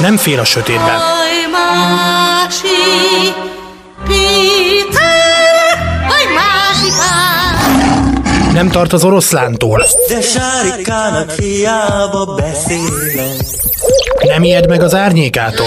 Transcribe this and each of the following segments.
Nem fél a sötétben. Nem tart az oroszlántól. De sárikának hiába beszélek. Nem ijed meg az árnyékától.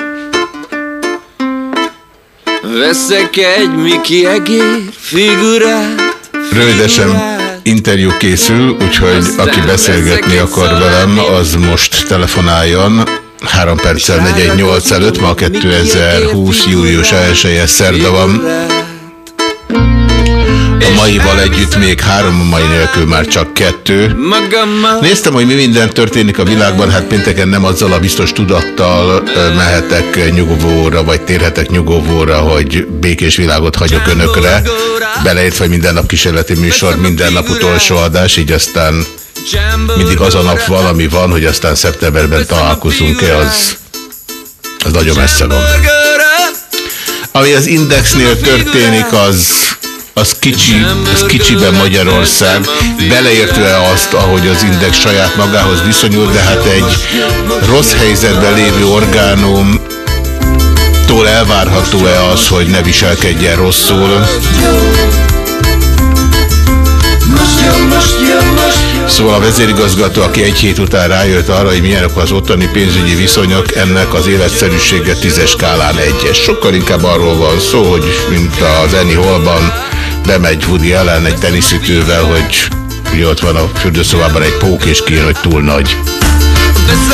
Veszek egy Miki egér figurát Rövidesen interjú készül, úgyhogy aki beszélgetni akar velem, az most telefonáljon. 3 perccel 418 előtt, ma 2020. július 1 szerda van. Maival együtt még három, mai nélkül már csak kettő. Néztem, hogy mi minden történik a világban, hát pénteken nem azzal a biztos tudattal mehetek nyugovóra, vagy térhetek nyugovóra, hogy békés világot hagyok önökre. Beleértve minden nap kísérleti műsor, minden nap utolsó adás, így aztán mindig az a nap valami van, hogy aztán szeptemberben találkozunk-e, az, az nagyon messze van. Ami az Indexnél történik, az, az kicsi, az kicsiben Magyarország, beleértve azt, ahogy az Index saját magához viszonyul, de hát egy rossz helyzetben lévő orgánum tól elvárható-e az, hogy ne viselkedjen rosszul? Szóval a vezérigazgató, aki egy hét után rájött arra, hogy milyenek az ottani pénzügyi viszonyok, ennek az életszerűsége tízes skálán egyes. Sokkal inkább arról van szó, hogy mint az Annie Hallban bemegy Woody ellen egy teniszütővel, hogy ugye ott van a fürdőszobában egy pók, és kijön, hogy túl nagy.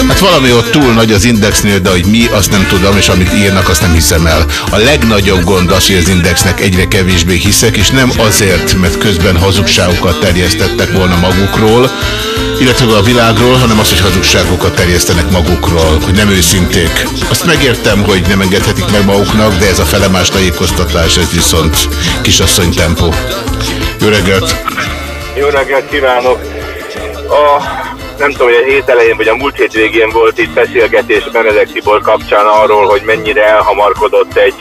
Hát valami ott túl nagy az indexnél, de hogy mi, azt nem tudom, és amit írnak, azt nem hiszem el. A legnagyobb gond az, hogy az indexnek egyre kevésbé hiszek, és nem azért, mert közben hazugságokat terjesztettek volna magukról, illetve a világról, hanem az, hogy hazugságokat terjesztenek magukról, hogy nem őszinték. Azt megértem, hogy nem engedhetik meg maguknak, de ez a felemás tájékoztatás, ez viszont kisasszony tempó. Jó reggelt! Jó reggelt kívánok! A, nem tudom, hogy a hét elején vagy a múlt hét végén volt itt beszélgetés Benedek Tibor kapcsán arról, hogy mennyire elhamarkodott egy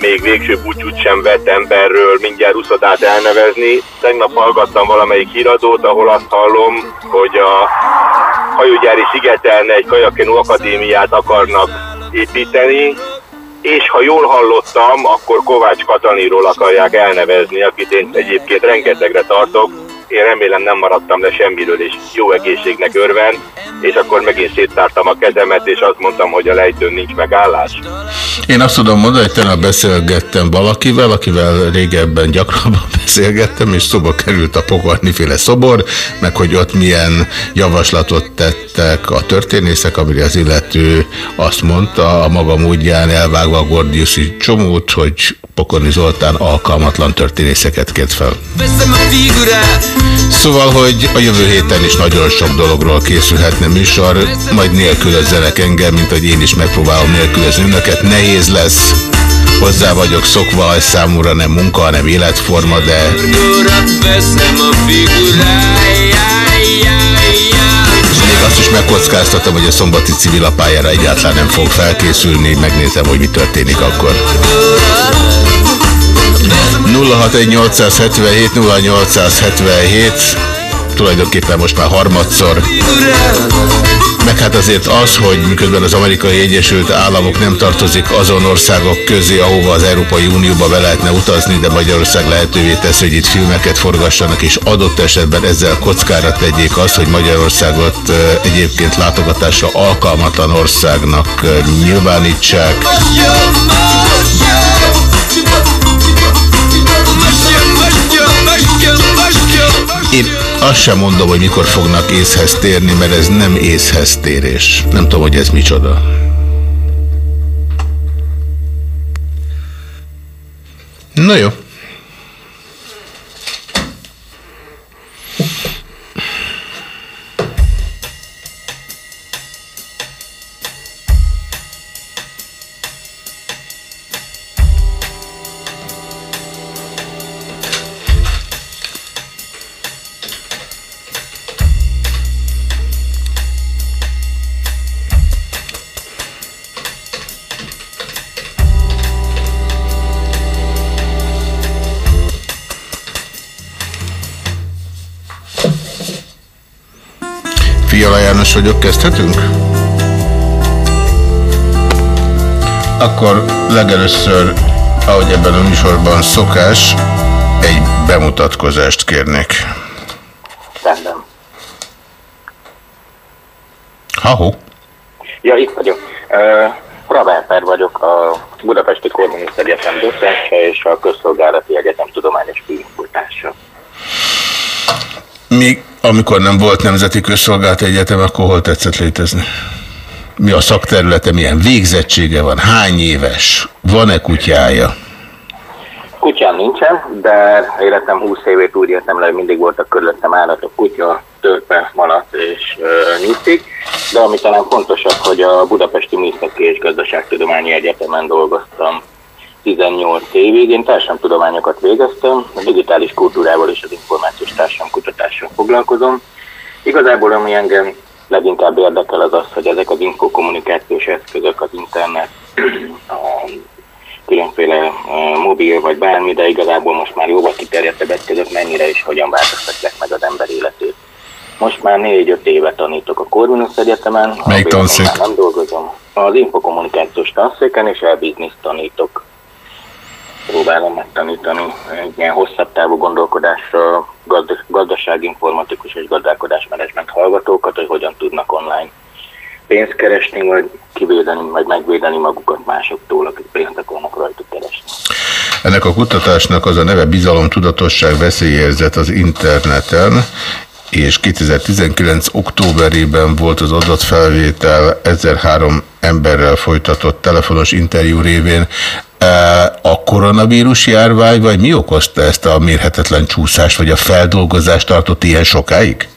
még végső búcsút sem vett emberről mindjárt uszodát elnevezni. Tegnap hallgattam valamelyik híradót, ahol azt hallom, hogy a hajógyári szigeten egy kajakenú akadémiát akarnak építeni, és ha jól hallottam, akkor Kovács Kataniról akarják elnevezni, akit én egyébként rengetegre tartok. Én remélem nem maradtam le semmiről, és jó egészségnek örven, és akkor megint széttártam a kezemet, és azt mondtam, hogy a lejtőn nincs megállás. Én azt tudom mondani, hogy tegnap beszélgettem valakivel, akivel régebben gyakrabban beszélgettem, és szóba került a pokorniféle szobor, meg hogy ott milyen javaslatot tettek a történészek, amire az illető azt mondta, a maga módján elvágva a Gordiuszi csomót, hogy Pokorni Zoltán alkalmatlan történészeket kért fel. Szóval, hogy a jövő héten is nagyon sok dologról készülhetne műsor, majd nélkülözzenek engem, mint hogy én is megpróbálom nélkülözni önöket. Nehéz lesz, hozzá vagyok szokva, ez számomra nem munka, hanem életforma, de még azt is megkockáztatom, hogy a szombati civilapályára egyáltalán nem fog felkészülni, megnézem, hogy mi történik akkor. 061877 0877 tulajdonképpen most már harmadszor. Meg hát azért az, hogy miközben az Amerikai Egyesült Államok nem tartozik azon országok közé, ahova az Európai Unióba be lehetne utazni, de Magyarország lehetővé tesz, hogy itt filmeket forgassanak, és adott esetben ezzel kockára tegyék azt, hogy Magyarországot egyébként látogatásra alkalmatlan országnak nyilvánítsák. Azt sem mondom, hogy mikor fognak észhez térni, mert ez nem észhez térés. Nem tudom, hogy ez micsoda. Na jó. Vagyok, kezdhetünk? Akkor legelőször, ahogy ebben a műsorban szokás, egy bemutatkozást kérnék. Rendben. Ha-ho. Ja, itt vagyok. Uh, Raváper vagyok, a Budapesti Korvinusz Egyetem docense és a Közszolgálati Egyetem Tudományos Főinkultársa. Mi, amikor nem volt Nemzeti Közszolgálati Egyetem, akkor hol tetszett létezni? Mi a szakterülete, milyen végzettsége van, hány éves, van-e kutyája? Kutyám nincsen, de életem 20 évét úgy értem le, hogy mindig voltak körülöttem állatok, kutya, törpe, malac és uh, nyusztik. De ami talán fontosabb, hogy a Budapesti Műszaki és Gazdaságtudományi Egyetemen dolgoztam 18 évig. Én társadalomtudományokat végeztem, a digitális kultúrával és az információs társadalomkutatással foglalkozom. Igazából ami engem leginkább érdekel az az, hogy ezek az infokommunikációs eszközök, az internet, a különféle mobil vagy bármi, de igazából most már jóval kiterjedtebb eszközök mennyire és hogyan változtatják meg az ember életét. Most már négy-öt éve tanítok a Corvinus Egyetemen. Melyik tanszék? Nem dolgozom. Az infokommunikációs tanszéken és elbizniszt tanítok. Próbálom megtanítani egy ilyen hosszabb távú gondolkodásra gazdaságinformatikus és gazdálkodásmenedzsment hallgatókat, hogy hogyan tudnak online pénzt keresni, vagy kivédeni, vagy megvédeni magukat másoktól, akik pénzt akarnak rajtuk keresni. Ennek a kutatásnak az a neve Bizalom, Tudatosság, Veszélyérzet az interneten, és 2019. októberében volt az adatfelvétel 1003 emberrel folytatott telefonos interjú révén. A koronavírus járvány, vagy mi okozta ezt a mérhetetlen csúszást, vagy a feldolgozást tartott ilyen sokáig?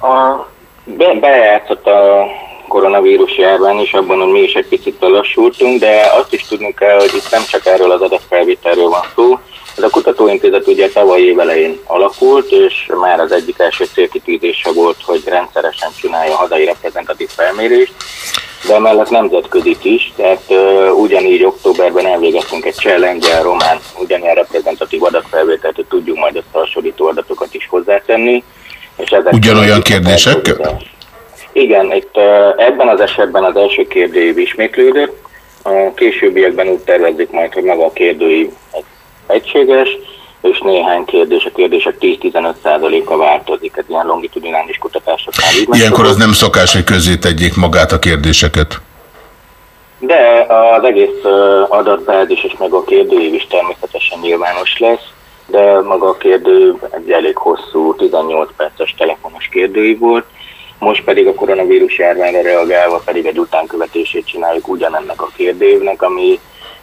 A, be, bejátszott a koronavírus járvány is abban, hogy mi is egy picit lassultunk, de azt is tudnunk kell, hogy itt nem csak erről az adatfelvételről van szó, ez a kutatóintézet ugye tavaly év elején alakult, és már az egyik első célkitűzése volt, hogy rendszeresen csinálja hazai reprezentatív felmérést, de emellett nemzetközit is, tehát uh, ugyanígy októberben elvégeztünk egy challenge román ugyanilyen reprezentatív adatfelvételt, hogy tudjuk majd ezt a hasonlító adatokat is hozzátenni. És ezek Ugyanolyan kérdések? Igen, itt uh, ebben az esetben az első kérdőív ismétlődött, a későbbiekben úgy tervezzük majd, hogy maga a kérdőív egységes, és néhány kérdés, a kérdések 10-15%-a változik, ez ilyen longitudinális kutatásoknál. Ilyenkor az nem szokás, hogy közé tegyék magát a kérdéseket? De az egész adatbázis és meg a kérdőív is természetesen nyilvános lesz, de maga a kérdő egy elég hosszú, 18 perces telefonos kérdőív volt, most pedig a koronavírus járványra reagálva pedig egy utánkövetését csináljuk ugyanennek a kérdőívnek, ami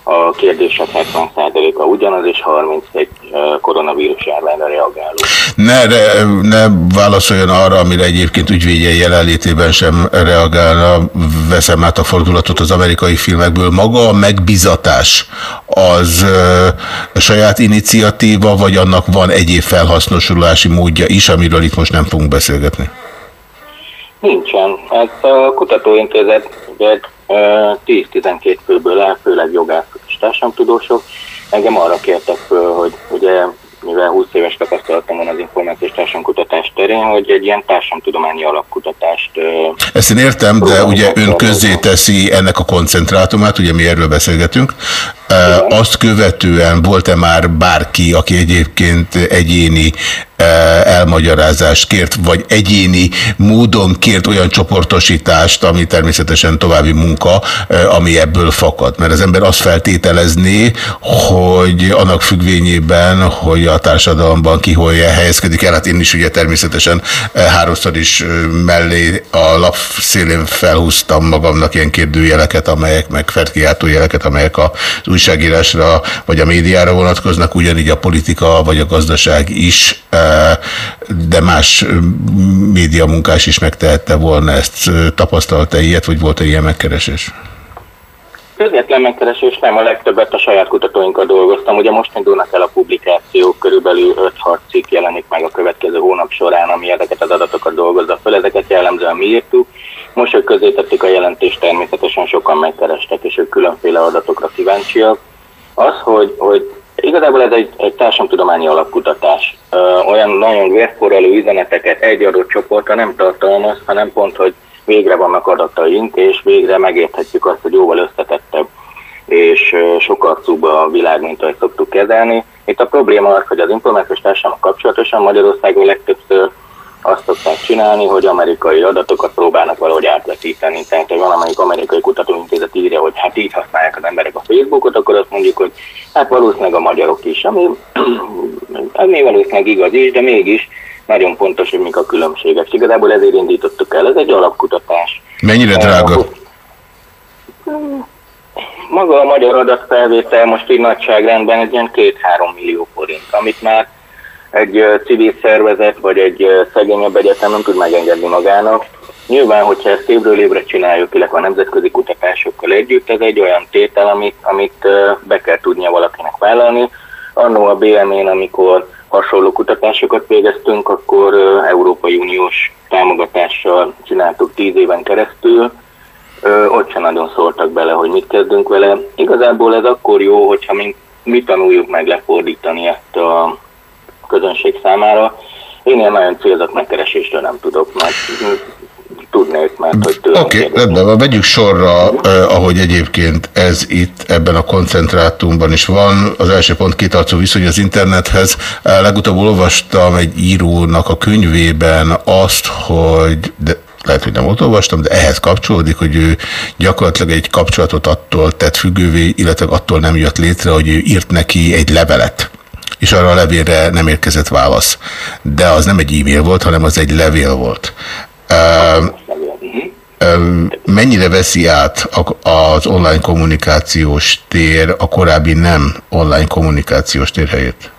a kérdések 70%-a ugyanaz, és 31 koronavírus járványra reagáló. Ne, ne, ne válaszoljon arra, amire egyébként ügyvédje jelenlétében sem reagálna, veszem át a fordulatot az amerikai filmekből. Maga a megbizatás az a saját iniciatíva, vagy annak van egyéb felhasznosulási módja is, amiről itt most nem fogunk beszélgetni? Nincsen. Ez a kutatóintézet 10-12 főből áll, főleg jogászok és társadalomtudósok. Engem arra kértek föl, hogy ugye mivel 20 éves tapasztalatom van az információs társadalomkutatás terén, hogy egy ilyen társadalomtudományi alapkutatást... Ezt én értem, de ugye ön közzéteszi ennek a koncentrátumát, ugye mi erről beszélgetünk. Igen. Azt követően volt-e már bárki, aki egyébként egyéni elmagyarázást kért, vagy egyéni módon kért olyan csoportosítást, ami természetesen további munka, ami ebből fakad. Mert az ember azt feltételezné, hogy annak függvényében, hogy a társadalomban ki hol helyezkedik el, hát én is ugye természetesen háromszor is mellé a lap szélén felhúztam magamnak ilyen kérdőjeleket, amelyek meg felkiáltó jeleket, amelyek az újságírásra vagy a médiára vonatkoznak, ugyanígy a politika vagy a gazdaság is de más média munkás is megtehette volna ezt. Tapasztalta ilyet, vagy volt-e ilyen megkeresés? Közvetlen megkeresés nem, a legtöbbet a saját kutatóinkkal dolgoztam. Ugye most indulnak el a publikációk, körülbelül 5-6 cikk jelenik meg a következő hónap során, ami ezeket az adatokat dolgozza föl, ezeket jellemzően mi írtuk. Most, hogy közé tettük a jelentést, természetesen sokan megkerestek, és ők különféle adatokra kíváncsiak. Az, hogy, hogy Igazából ez egy, egy társadalomtudományi alapkutatás. Ö, olyan nagyon vérforraló üzeneteket egy adott csoportra nem tartalmaz, hanem pont, hogy végre vannak adataink, és végre megérthetjük azt, hogy jóval összetettebb és sokkal szúbb a világ, mint ahogy szoktuk kezelni. Itt a probléma az, hogy az információs társadalmak kapcsolatosan Magyarországon legtöbbször azt szokták csinálni, hogy amerikai adatokat próbálnak valahogy átvetíteni. Tehát, hogy valamelyik amerikai kutatóintézet írja, hogy hát így használják az emberek a Facebookot, akkor azt mondjuk, hogy hát valószínűleg a magyarok is, ami, ami valószínűleg igaz is, de mégis nagyon pontos, hogy mik a különbségek. Igazából ezért indítottuk el, ez egy alapkutatás. Mennyire drága? Maga a magyar adatfelvétel most így nagyságrendben egy ilyen két-három millió forint, amit már egy civil szervezet vagy egy szegényebb egyetem nem tud megengedni magának. Nyilván, hogyha ezt évről évre csináljuk, illetve a nemzetközi kutatásokkal együtt, ez egy olyan tétel, amit, amit be kell tudnia valakinek vállalni. Annó a BM-én, amikor hasonló kutatásokat végeztünk, akkor Európai Uniós támogatással csináltuk tíz éven keresztül, ott sem nagyon szóltak bele, hogy mit kezdünk vele. Igazából ez akkor jó, hogyha mi, mi tanuljuk meg lefordítani ezt a közönség számára. Én ilyen nagyon célzott megkeresésről nem tudok, mert tudnék, mert hogy Oké, okay, rendben vegyük sorra, eh, ahogy egyébként ez itt ebben a koncentrátumban is van. Az első pont kitartó viszony az internethez. Legutóbb olvastam egy írónak a könyvében azt, hogy de lehet, hogy nem ott olvastam, de ehhez kapcsolódik, hogy ő gyakorlatilag egy kapcsolatot attól tett függővé, illetve attól nem jött létre, hogy ő írt neki egy levelet és arra a levélre nem érkezett válasz. De az nem egy e-mail volt, hanem az egy levél volt. Mennyire veszi át az online kommunikációs tér a korábbi nem online kommunikációs tér helyét?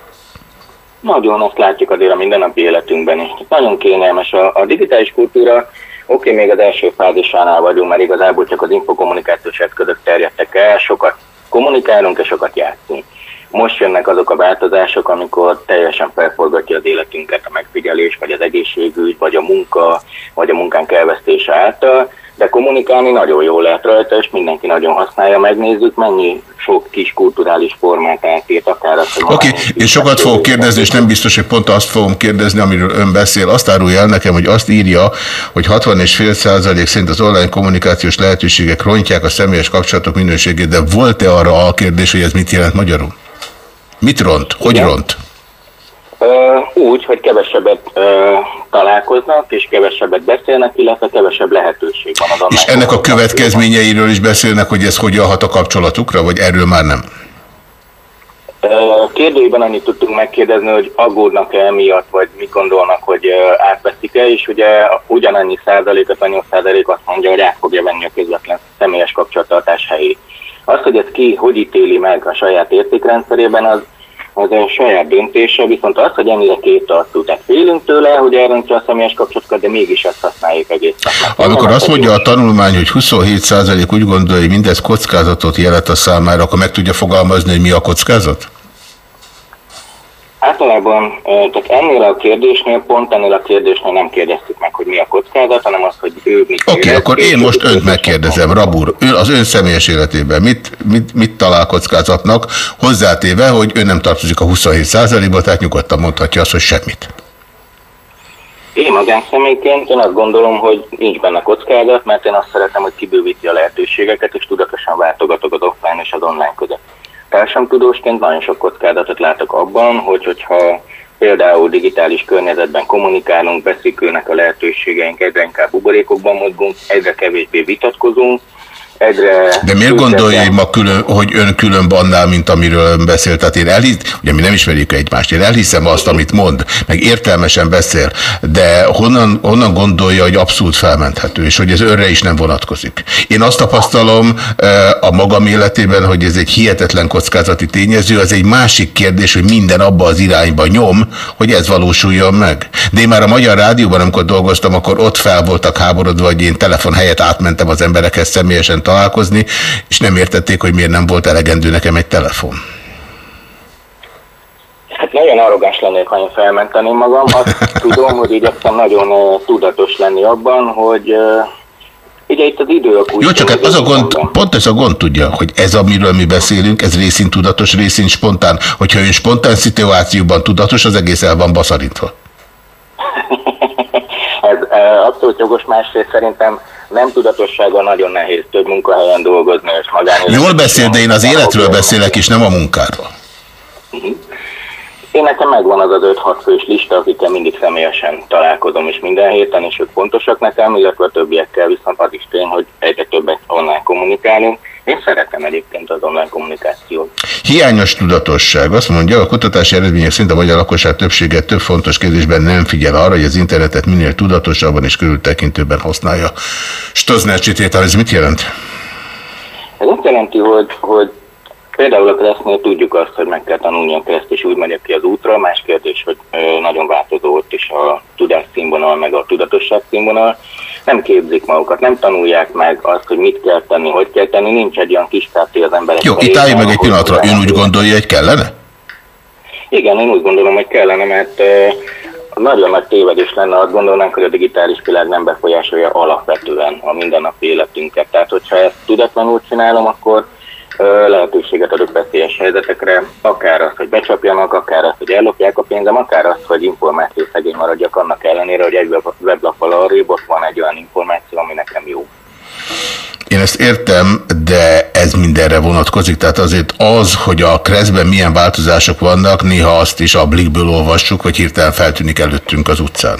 Nagyon azt látjuk azért a mindennapi életünkben is. Nagyon kényelmes a, a digitális kultúra, Oké, okay, még az első fázisánál vagyunk, mert igazából csak az infokommunikációs eszközök terjedtek el, sokat kommunikálunk és sokat játszunk. Most jönnek azok a változások, amikor teljesen felforgatja az életünket a megfigyelés, vagy az egészségügy, vagy a munka, vagy a munkánk elvesztése által, de kommunikálni nagyon jól lehet rajta, és mindenki nagyon használja, megnézzük, mennyi sok kis kulturális formát átért, akár azt, Oké, okay. én sokat fogok kérdezni, és nem biztos, hogy pont azt fogom kérdezni, amiről ön beszél. Azt árulja el nekem, hogy azt írja, hogy 60,5 százalék szerint az online kommunikációs lehetőségek rontják a személyes kapcsolatok minőségét, de volt-e arra a kérdés, hogy ez mit jelent magyarul? Mit ront? Hogy Igen. ront? Úgy, hogy kevesebbet uh, találkoznak, és kevesebbet beszélnek, illetve kevesebb lehetőség van az És ennek a következményeiről is beszélnek, hogy ez hogyan hat a kapcsolatukra, vagy erről már nem? Kérdőjében annyit tudtunk megkérdezni, hogy aggódnak-e emiatt, vagy mit gondolnak, hogy átveszik-e, és ugye ugyanannyi százalék, 58 százalék azt mondja, hogy át fogja venni a közvetlen személyes kapcsolattartás helyét. Az, hogy ez ki hogy ítéli meg a saját értékrendszerében, az, az a saját döntése, viszont az, hogy ennyire tartó, tehát félünk tőle, hogy elrontja a személyes kapcsolatokat, de mégis ezt használjuk egész. Amikor azt mondja a tanulmány, hogy 27% úgy gondolja, hogy mindez kockázatot jelent a számára, akkor meg tudja fogalmazni, hogy mi a kockázat? Általában, tehát ennél a kérdésnél, pont ennél a kérdésnél nem kérdeztük meg, hogy mi a kockázat, hanem az, hogy ő mit Oké, okay, akkor én most önt megkérdezem, Rabur, ön az ön személyes életében mit, mit, mit talál kockázatnak, hozzátéve, hogy ön nem tartozik a 27%-ba, tehát nyugodtan mondhatja azt, hogy semmit. Én magánszemélyként én azt gondolom, hogy nincs benne kockázat, mert én azt szeretem, hogy kibővíti a lehetőségeket, és tudatosan váltogatok az offline és az online között társadalomtudósként nagyon sok kockázatot látok abban, hogy hogyha például digitális környezetben kommunikálunk, beszélőnek a lehetőségeink, egyre inkább buborékokban mozgunk, egyre kevésbé vitatkozunk, egyre... De miért gondolja, hogy, ma külön, hogy ön külön annál, mint amiről ön beszél? Tehát én elhisz, ugye mi nem ismerjük egymást, én elhiszem azt, amit mond, meg értelmesen beszél, de honnan, honnan gondolja, hogy abszolút felmenthető, és hogy ez önre is nem vonatkozik? Én azt tapasztalom a magam életében, hogy ez egy hihetetlen kockázati tényező, az egy másik kérdés, hogy minden abba az irányba nyom, hogy ez valósuljon meg. De én már a Magyar Rádióban, amikor dolgoztam, akkor ott fel voltak háborodva, hogy én telefon helyett átmentem az emberekhez személyesen találkozni, és nem értették, hogy miért nem volt elegendő nekem egy telefon. Hát nagyon arrogáns lennék, ha én felmenteném magam. Azt tudom, hogy igyekszem nagyon uh, tudatos lenni abban, hogy uh, Ugye itt az idő a kulcs. Jó, csak hát az a gond, pont ez a gond tudja, hogy ez, amiről mi beszélünk, ez részint tudatos, részint spontán. Hogyha ön spontán szituációban tudatos, az egész el van baszarítva. ez e, abszolút jogos, másrészt szerintem nem tudatossága nagyon nehéz több munkahelyen dolgozni, és magán. Jól beszél, de én az életről beszélek, és nem a munkáról. Uh-huh. Én nekem megvan az az 5-6 fős lista, akikkel mindig személyesen találkozom, és minden héten, és ők fontosak nekem, illetve a többiekkel viszont az is tény, hogy egyre többet online kommunikálunk. Én szeretem egyébként az online kommunikációt. Hiányos tudatosság. Azt mondja, a kutatási eredmények szerint a magyar lakosság többsége több fontos kérdésben nem figyel arra, hogy az internetet minél tudatosabban és körültekintőben használja. Stozner Csitétel, ez mit jelent? Ez azt jelenti, hogy, hogy Például a keresztnél tudjuk azt, hogy meg kell tanulni a kereszt, és úgy megyek ki az útra. Más kérdés, hogy nagyon változó ott is a tudás színvonal, meg a tudatosság színvonal. Nem képzik magukat, nem tanulják meg azt, hogy mit kell tenni, hogy kell tenni. Nincs egy olyan kis kártya az emberek. Jó, itt állj meg egy pillanatra. Ön úgy gondolja, hogy kellene? Igen, én úgy gondolom, hogy kellene, mert nagyon nagy tévedés lenne, azt gondolnánk, hogy a digitális világ nem befolyásolja alapvetően a mindennapi életünket. Tehát, hogyha ezt tudatlanul csinálom, akkor lehetőséget adok veszélyes helyzetekre, akár azt, hogy becsapjanak, akár azt, hogy ellopják a pénzem, akár azt, hogy információ szegény maradjak annak ellenére, hogy egy weblappal arrébb ott van egy olyan információ, ami nekem jó. Én ezt értem, de ez mindenre vonatkozik. Tehát azért az, hogy a kreszben milyen változások vannak, néha azt is a blikből olvassuk, hogy hirtelen feltűnik előttünk az utcán.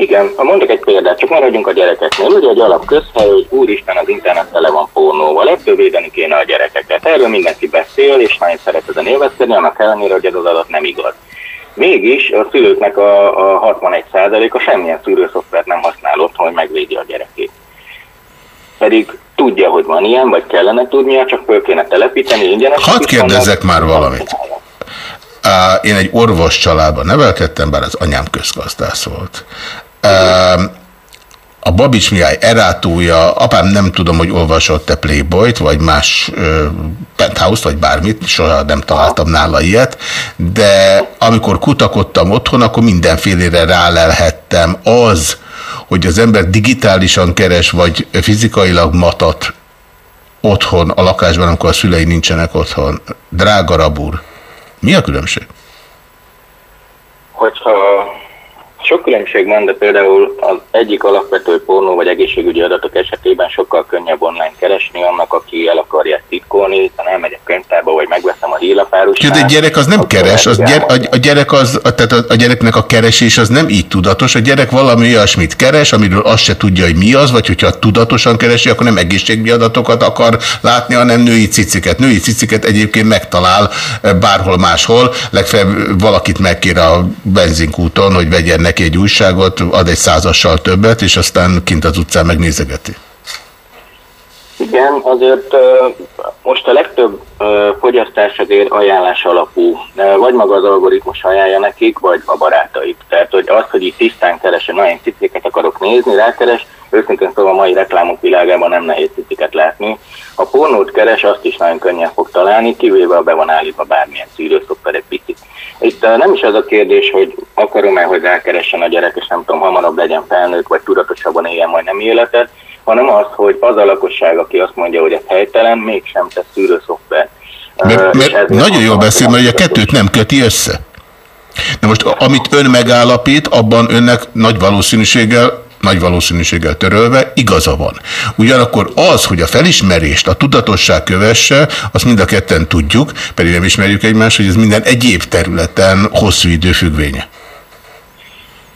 Igen, mondok egy példát, csak maradjunk a gyerekeknél. Ugye egy alapközhely, hogy úristen az internet tele van pornóval, ettől védeni kéne a gyerekeket. Erről mindenki beszél, és nagyon szeret ezen élvezkedni, annak ellenére, hogy ez az adat nem igaz. Mégis a szülőknek a, a 61%-a semmilyen szűrőszoftvert nem használ otthon, hogy megvédi a gyerekét. Pedig tudja, hogy van ilyen, vagy kellene tudnia, csak föl kéne telepíteni ingyenes. Hadd kérdezzek már valamit. Én egy orvos családban nevelkedtem, bár az anyám közgazdász volt. A Babics Mihály erátója, apám nem tudom, hogy olvasott-e Playboyt, vagy más ö, penthouse vagy bármit, soha nem találtam nála ilyet, de amikor kutakodtam otthon, akkor mindenfélére rálelhettem az, hogy az ember digitálisan keres, vagy fizikailag matat otthon, a lakásban, amikor a szülei nincsenek otthon. Drága rabúr, mi a különbség? Hogyha sok különbség van, de például az egyik alapvető pornó vagy egészségügyi adatok esetében sokkal könnyebb online keresni annak, aki el akarja titkolni, ha nem megyek könyvtárba, vagy megveszem a hírlapárusát. De a gyerek az nem keres, az gyere, a, a, gyerek az, tehát a, a gyereknek a keresés az nem így tudatos, a gyerek valami olyasmit keres, amiről azt se tudja, hogy mi az, vagy hogyha tudatosan keresi, akkor nem egészségügyi adatokat akar látni, hanem női ciciket. Női ciciket egyébként megtalál eh, bárhol máshol, legfeljebb valakit megkér a benzinkúton, hogy vegyen neki egy újságot, ad egy százassal többet, és aztán kint az utcán megnézegeti. Igen, azért most a legtöbb fogyasztás azért ajánlás alapú. Vagy maga az algoritmus ajánlja nekik, vagy a barátaik. Tehát, hogy az, hogy itt tisztán keresen, nagyon cicéket akarok nézni, rákeres, őszintén szóval a mai reklámok világában nem nehéz ciciket látni. Ha pornót keres, azt is nagyon könnyen fog találni, kivéve a be van állítva bármilyen szűrőszoftver egy picit. Itt nem is az a kérdés, hogy akarom-e, hogy rákeressen a gyerek, és nem tudom, hamarabb legyen felnőtt, vagy tudatosabban éljen majd nem életet, hanem az, hogy az a lakosság, aki azt mondja, hogy ez helytelen, mégsem tesz szűrőszoftver. Mert, mert nagyon jól beszél, mert a kettőt nem köti össze. Na most, amit ön megállapít, abban önnek nagy valószínűséggel nagy valószínűséggel törölve, igaza van. Ugyanakkor az, hogy a felismerést a tudatosság kövesse, azt mind a ketten tudjuk, pedig nem ismerjük egymást, hogy ez minden egyéb területen hosszú idő függvénye.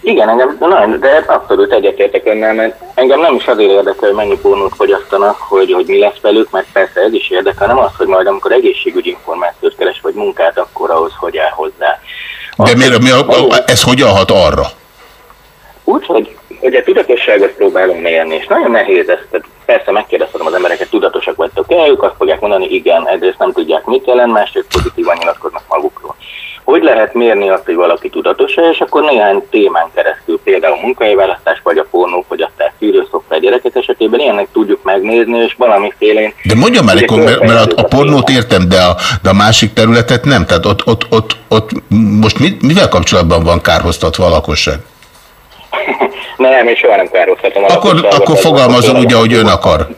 Igen, engem nagyon, de abszolút egyetértek önnel, mert engem nem is azért érdekel, hogy mennyi pornót fogyasztanak, hogy, hogy mi lesz velük, mert persze ez is érdekel, hanem az, hogy majd amikor egészségügyi információt keres, vagy munkát, akkor ahhoz hogy áll hozzá. De miért, mi a, a, ez hogyan hat arra? Úgy, hogy ugye tudatosságot próbálunk mérni, és nagyon nehéz ezt. Persze megkérdeztem az embereket, tudatosak vagytok-e, ők azt fogják mondani, igen, egyrészt nem tudják, mit jelent, másrészt pozitívan nyilatkoznak magukról. Hogy lehet mérni azt, hogy valaki tudatos és akkor néhány témán keresztül, például munkahelyi vagy a pornófogyasztás, szűrőszoftver gyerekek esetében ilyennek tudjuk megnézni, és valamiféle... De mondja már, akkor, mert, mert a, a pornót értem, de a, de a másik területet nem. Tehát ott, ott, ott, ott most mit, mivel kapcsolatban van kárhoztatva a lakosság? nem, és soha nem károztatom. Akkor, akkor ez fogalmazom úgy, ahogy ön akar.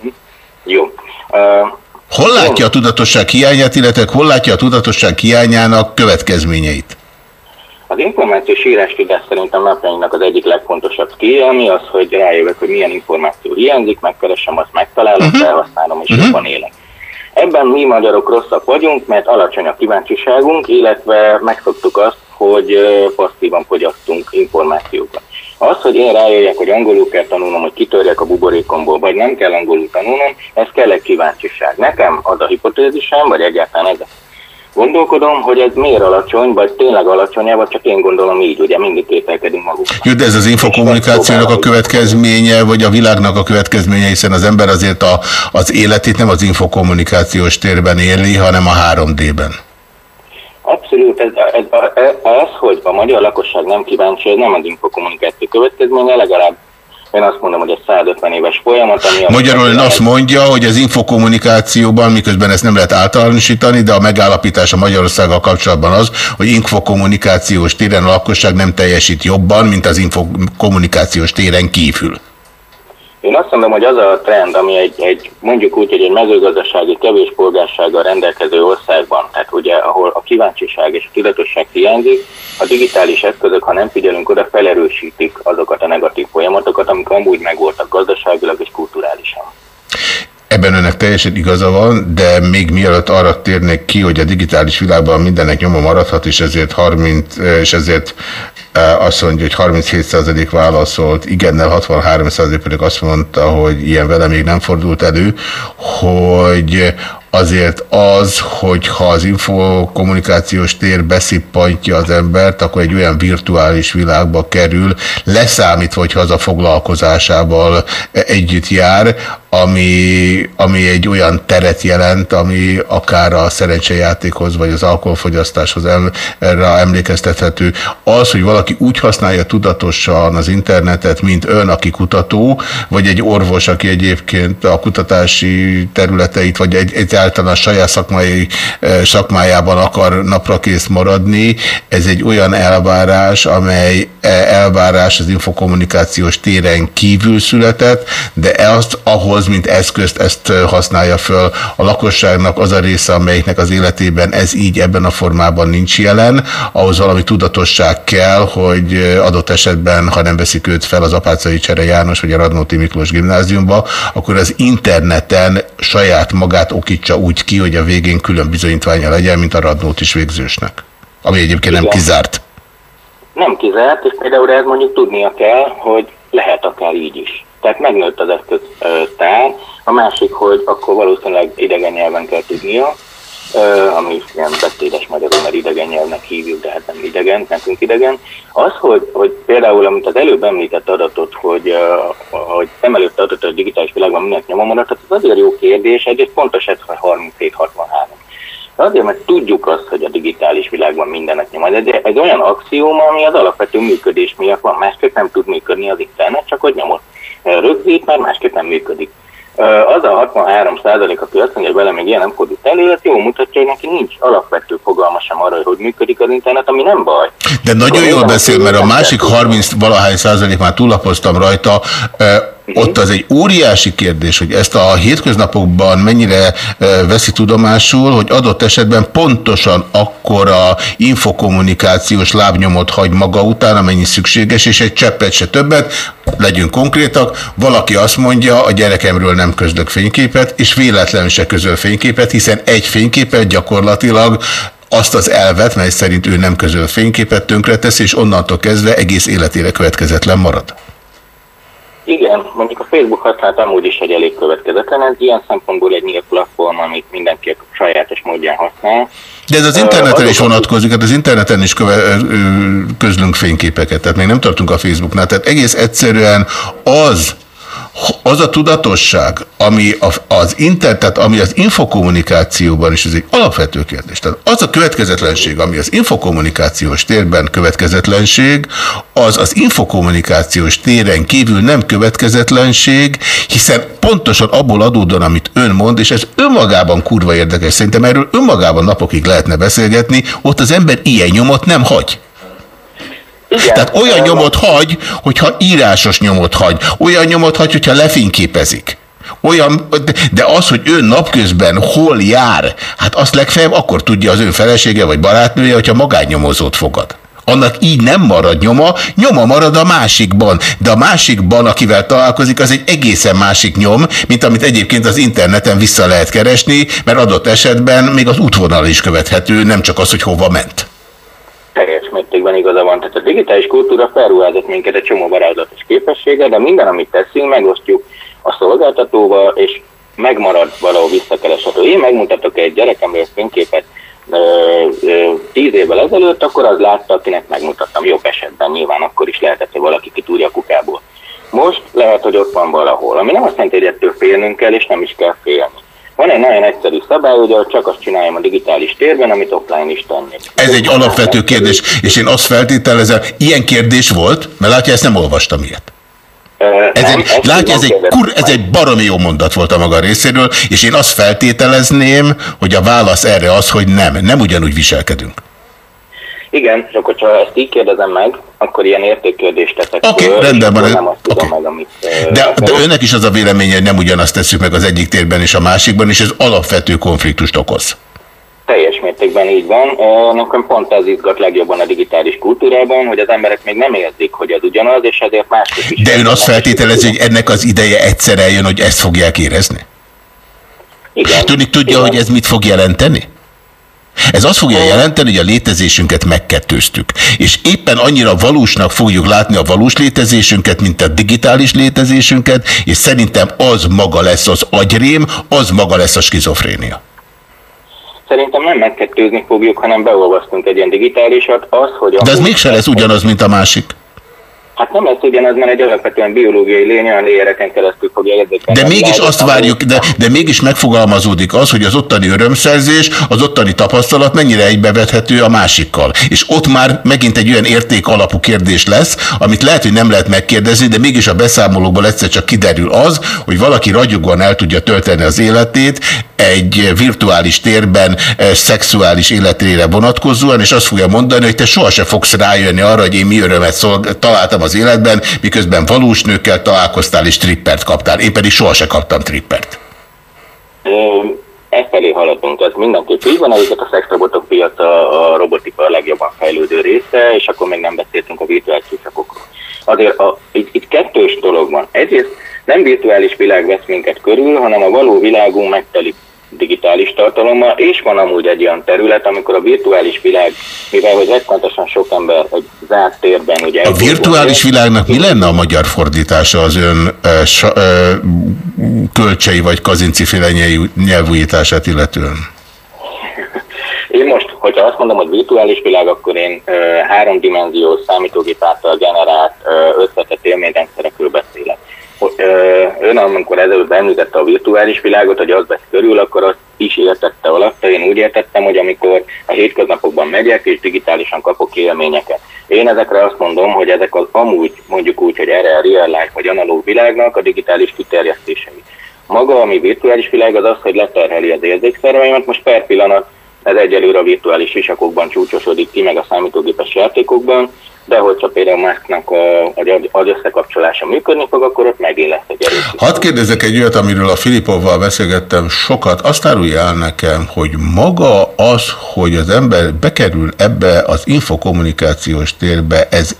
Jó. Uh, Hol látja a tudatosság hiányát, illetve hol látja a tudatosság hiányának következményeit? Az információs írás tudás szerintem napjainknak az egyik legfontosabb skill, ami az, hogy rájövök, hogy milyen információ hiányzik, megkeresem, azt megtalálom, uh-huh. felhasználom és uh-huh. jobban élek. Ebben mi magyarok rosszak vagyunk, mert alacsony a kíváncsiságunk, illetve megszoktuk azt, hogy passzívan fogyasztunk információkat. Az, hogy én rájöjjek, hogy angolul kell tanulnom, hogy kitörjek a buborékomból, vagy nem kell angolul tanulnom, ez kell egy kíváncsiság. Nekem az a hipotézisem, vagy egyáltalán ez Gondolkodom, hogy ez miért alacsony, vagy tényleg alacsony, vagy csak én gondolom így, ugye mindig kételkedünk magunknak. Jó, de ez az infokommunikációnak a következménye, vagy a világnak a következménye, hiszen az ember azért a, az életét nem az infokommunikációs térben éli, hanem a 3D-ben. Abszolút, ez, ez, ez, hogy a magyar lakosság nem kíváncsi, ez nem az infokommunikáció következménye, legalább én azt mondom, hogy ez 150 éves folyamat, ami... Magyarul ön azt mondja, hogy az infokommunikációban, miközben ezt nem lehet általánosítani, de a megállapítás a Magyarországgal kapcsolatban az, hogy infokommunikációs téren a lakosság nem teljesít jobban, mint az infokommunikációs téren kívül. Én azt mondom, hogy az a trend, ami egy, egy mondjuk úgy, hogy egy mezőgazdasági kevés polgársággal rendelkező országban, tehát ugye ahol a kíváncsiság és a tudatosság hiányzik, a digitális eszközök, ha nem figyelünk oda, felerősítik azokat a negatív folyamatokat, amik amúgy megvoltak gazdaságilag és kulturálisan. Ebben önnek teljesen igaza van, de még mielőtt arra térnék ki, hogy a digitális világban mindennek nyoma maradhat, és ezért 30, és ezért azt mondja, hogy 37% válaszolt, igennel 63% pedig azt mondta, hogy ilyen vele még nem fordult elő, hogy azért az, hogyha az infokommunikációs tér beszippantja az embert, akkor egy olyan virtuális világba kerül, leszámítva, hogy haza foglalkozásával együtt jár, ami, ami egy olyan teret jelent, ami akár a szerencsejátékhoz, vagy az alkoholfogyasztáshoz em, erre emlékeztethető. Az, hogy valaki úgy használja tudatosan az internetet, mint ön, aki kutató, vagy egy orvos, aki egyébként a kutatási területeit, vagy egy, egyáltalán a saját szakmai, szakmájában akar naprakész maradni, ez egy olyan elvárás, amely elvárás az infokommunikációs téren kívül született, de ezt ahhoz, mint eszközt ezt eh, használja föl a lakosságnak az a része, amelyiknek az életében ez így ebben a formában nincs jelen, ahhoz valami tudatosság kell, hogy eh, adott esetben, ha nem veszik őt fel az Apácai Csere János vagy a Radnóti Miklós gimnáziumba, akkor az interneten saját magát okítsa úgy ki, hogy a végén külön bizonyítványa legyen, mint a Radnót is végzősnek. Ami egyébként nem Igen. kizárt. Nem kizárt, és például ez mondjuk tudnia kell, hogy lehet akár így is. Tehát megnőtt az eszköz ö, tár. A másik, hogy akkor valószínűleg idegen nyelven kell tudnia, ami ilyen beszédes magyarul, mert idegen nyelvnek hívjuk, de hát nem idegen, nekünk idegen. Az, hogy, hogy például, amit az előbb említett adatot, hogy, hogy szem előtt adott a digitális világban mindenki nyomon maradt, az azért jó kérdés, egyrészt pontos ez, hogy 37-63. Azért, mert tudjuk azt, hogy a digitális világban mindenek nyomad. Ez, ez olyan axióma, ami az alapvető működés miatt van. Másképp nem tud működni az internet, csak hogy nyomod. Rögzít, mert másképp nem működik. Az a 63 százalék, aki azt mondja, hogy vele még ilyen nem fordult elő, ez jól mutatja, hogy neki nincs alapvető fogalma sem arra, hogy működik az internet, ami nem baj. De nagyon jól beszél, mert a másik 30 valahány százalék már túlapoztam rajta, ott az egy óriási kérdés, hogy ezt a hétköznapokban mennyire veszi tudomásul, hogy adott esetben pontosan akkora infokommunikációs lábnyomot hagy maga után, amennyi szükséges, és egy cseppet se többet, legyünk konkrétak, valaki azt mondja, a gyerekemről nem közlök fényképet, és véletlenül se közöl fényképet, hiszen egy fényképet gyakorlatilag azt az elvet, mely szerint ő nem közöl fényképet tönkretesz, és onnantól kezdve egész életére következetlen marad. Igen, mondjuk a Facebook használat amúgy is egy elég következetlen, ez ilyen szempontból egy nyílt platform, amit mindenki a sajátos módján használ. De ez az interneten is azok- vonatkozik, hát az interneten is köve, közlünk fényképeket, tehát még nem tartunk a Facebooknál, tehát egész egyszerűen az, az a tudatosság, ami az internet, ami az infokommunikációban is, ez egy alapvető kérdés. Tehát az a következetlenség, ami az infokommunikációs térben következetlenség, az az infokommunikációs téren kívül nem következetlenség, hiszen pontosan abból adódóan, amit ön mond, és ez önmagában kurva érdekes, szerintem erről önmagában napokig lehetne beszélgetni, ott az ember ilyen nyomot nem hagy. Igen, Tehát olyan nyomot hagy, hogyha írásos nyomot hagy. Olyan nyomot hagy, hogyha lefényképezik. Olyan, de az, hogy ő napközben hol jár, hát azt legfeljebb akkor tudja az ön felesége vagy barátnője, hogyha magánnyomozót fogad annak így nem marad nyoma, nyoma marad a másikban, de a másikban, akivel találkozik, az egy egészen másik nyom, mint amit egyébként az interneten vissza lehet keresni, mert adott esetben még az útvonal is követhető, nem csak az, hogy hova ment. Teljes mértékben igaza van. Tehát a digitális kultúra felruházott minket egy csomó varázslatos képessége, de minden, amit teszünk, megosztjuk a szolgáltatóval, és megmarad valahol visszakereshető. Én megmutatok egy gyerekemről fényképet, tíz évvel ezelőtt, akkor az látta, akinek megmutattam jobb esetben, nyilván akkor is lehetett, hogy valaki kitúrja a kukából. Most lehet, hogy ott van valahol, ami nem azt jelenti, hogy ettől félnünk kell, és nem is kell félni. Van egy nagyon egyszerű szabály, hogy csak azt csináljam a digitális térben, amit offline is tennék. Ez egy alapvető kérdés, és én azt feltételezem, ilyen kérdés volt, mert látja, ezt nem olvastam ilyet. Ez nem, egy, látja, ez egy, kur, ez egy baromi jó mondat volt a maga részéről, és én azt feltételezném, hogy a válasz erre az, hogy nem, nem ugyanúgy viselkedünk. Igen, akkor ha ezt így kérdezem meg, akkor ilyen értékkérdést teszek. Oké, okay, rendben van. Nem azt okay. meg, amit, de, de önnek is az a véleménye, hogy nem ugyanazt tesszük meg az egyik térben és a másikban, és ez alapvető konfliktust okoz. Teljes mértékben így van. Nekem pont ez izgat legjobban a digitális kultúrában, hogy az emberek még nem érzik, hogy az ugyanaz, és ezért mások is. De ön azt feltételezi, hogy ennek az ideje egyszer eljön, hogy ezt fogják érezni? Igen. Tudni tudja, Igen. hogy ez mit fog jelenteni? Ez azt fogja jelenteni, hogy a létezésünket megkettőztük. És éppen annyira valósnak fogjuk látni a valós létezésünket, mint a digitális létezésünket, és szerintem az maga lesz az agyrém, az maga lesz a skizofrénia. Szerintem nem megkettőzni fogjuk, hanem beolvasztunk egy ilyen digitálisat. Az, hogy De ez mégsem lesz ugyanaz, mint a másik. Hát nem lesz ugyanaz, mert egy alapvetően biológiai lény olyan léjereken keresztül fogja érzékelni. De mégis azt várjuk, de, de mégis megfogalmazódik az, hogy az ottani örömszerzés, az ottani tapasztalat mennyire egybevethető a másikkal. És ott már megint egy olyan érték alapú kérdés lesz, amit lehet, hogy nem lehet megkérdezni, de mégis a beszámolóból egyszer csak kiderül az, hogy valaki ragyogóan el tudja tölteni az életét egy virtuális térben eh, szexuális életére vonatkozóan, és azt fogja mondani, hogy te sohasem fogsz rájönni arra, hogy én mi örömet találtam az életben, miközben valós nőkkel találkoztál és trippert kaptál. Én pedig sohasem kaptam trippert. Ezt felé haladunk, ez mindenképp így van, ezeket a szexrobotok piaca a robotika a legjobban fejlődő része, és akkor még nem beszéltünk a virtuális csúcsakokról. Azért a, itt, itt kettős dolog van. Egyrészt nem virtuális világ vesz minket körül, hanem a való világunk megtelik digitális tartalommal, és van amúgy egy olyan terület, amikor a virtuális világ, mivel hogy rettenetesen sok ember egy zárt térben... Ugye a virtuális van, világnak mi lenne a magyar fordítása az ön e, sa, e, kölcsei vagy kazinciféle nyelvújítását illetően? Én most, hogyha azt mondom, hogy virtuális világ, akkor én e, háromdimenziós számítógép által generált összetett élményrendszerekről beszélek ön amikor ezelőtt említette a virtuális világot, hogy az vesz körül, akkor azt is értette alatta. Én úgy értettem, hogy amikor a hétköznapokban megyek, és digitálisan kapok élményeket. Én ezekre azt mondom, hogy ezek az amúgy, mondjuk úgy, hogy erre a real life vagy analóg világnak a digitális kiterjesztései. Maga, ami virtuális világ, az az, hogy leterheli az érzékszerveimet. Most per pillanat ez egyelőre a virtuális sisakokban csúcsosodik ki, meg a számítógépes játékokban, de hogyha például másnak a, az összekapcsolása működni fog, akkor ott megint lesz egy erős. Hadd kérdezek egy olyat, amiről a Filipovval beszélgettem sokat. Azt árulja el nekem, hogy maga az, hogy az ember bekerül ebbe az infokommunikációs térbe, ez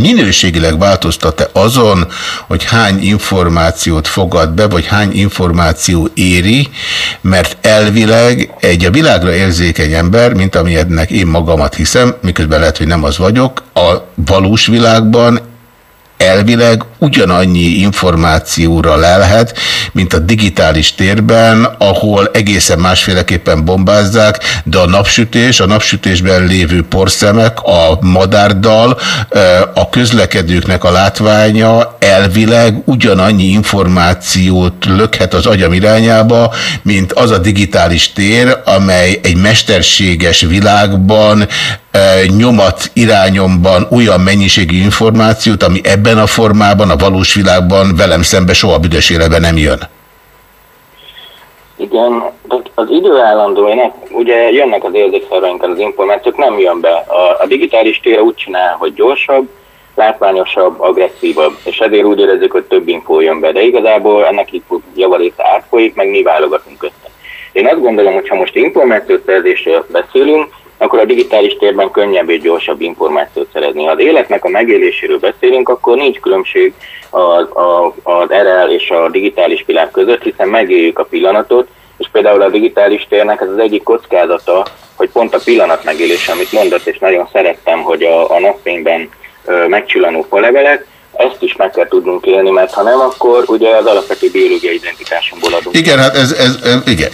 minőségileg változtat-e azon, hogy hány információt fogad be, vagy hány információ éri, mert elvileg egy a világra érzékeny ember, mint amilyennek én magamat hiszem, miközben lehet, hogy nem az vagyok, a a valós világban elvileg ugyanannyi információra lelhet, mint a digitális térben, ahol egészen másféleképpen bombázzák, de a napsütés, a napsütésben lévő porszemek, a madárdal, a közlekedőknek a látványa elvileg ugyanannyi információt lökhet az agyam irányába, mint az a digitális tér, amely egy mesterséges világban nyomat irányomban olyan mennyiségű információt, ami ebben a formában, a valós világban velem szembe soha büdös életben nem jön. Igen, az idő állandó, én, ugye jönnek az érzékszerveinkkel az információk, nem jön be. A, a digitális tér úgy csinál, hogy gyorsabb, látványosabb, agresszívabb, és ezért úgy érezzük, hogy több infó jön be, de igazából ennek itt javarésze átfolyik, meg mi válogatunk össze. Én azt gondolom, hogy ha most információszerzésről beszélünk, akkor a digitális térben könnyebb és gyorsabb információt szerezni. Ha az életnek a megéléséről beszélünk, akkor nincs különbség az, az RL és a digitális világ között, hiszen megéljük a pillanatot, és például a digitális térnek ez az egyik kockázata, hogy pont a pillanat megélése, amit mondott, és nagyon szerettem, hogy a, a napfényben megcsillanó falevelek, ezt is meg kell tudnunk élni, mert ha nem, akkor ugye az alapvető biológiai identitásunkból adunk. Igen, hát ez, ez, ez igen.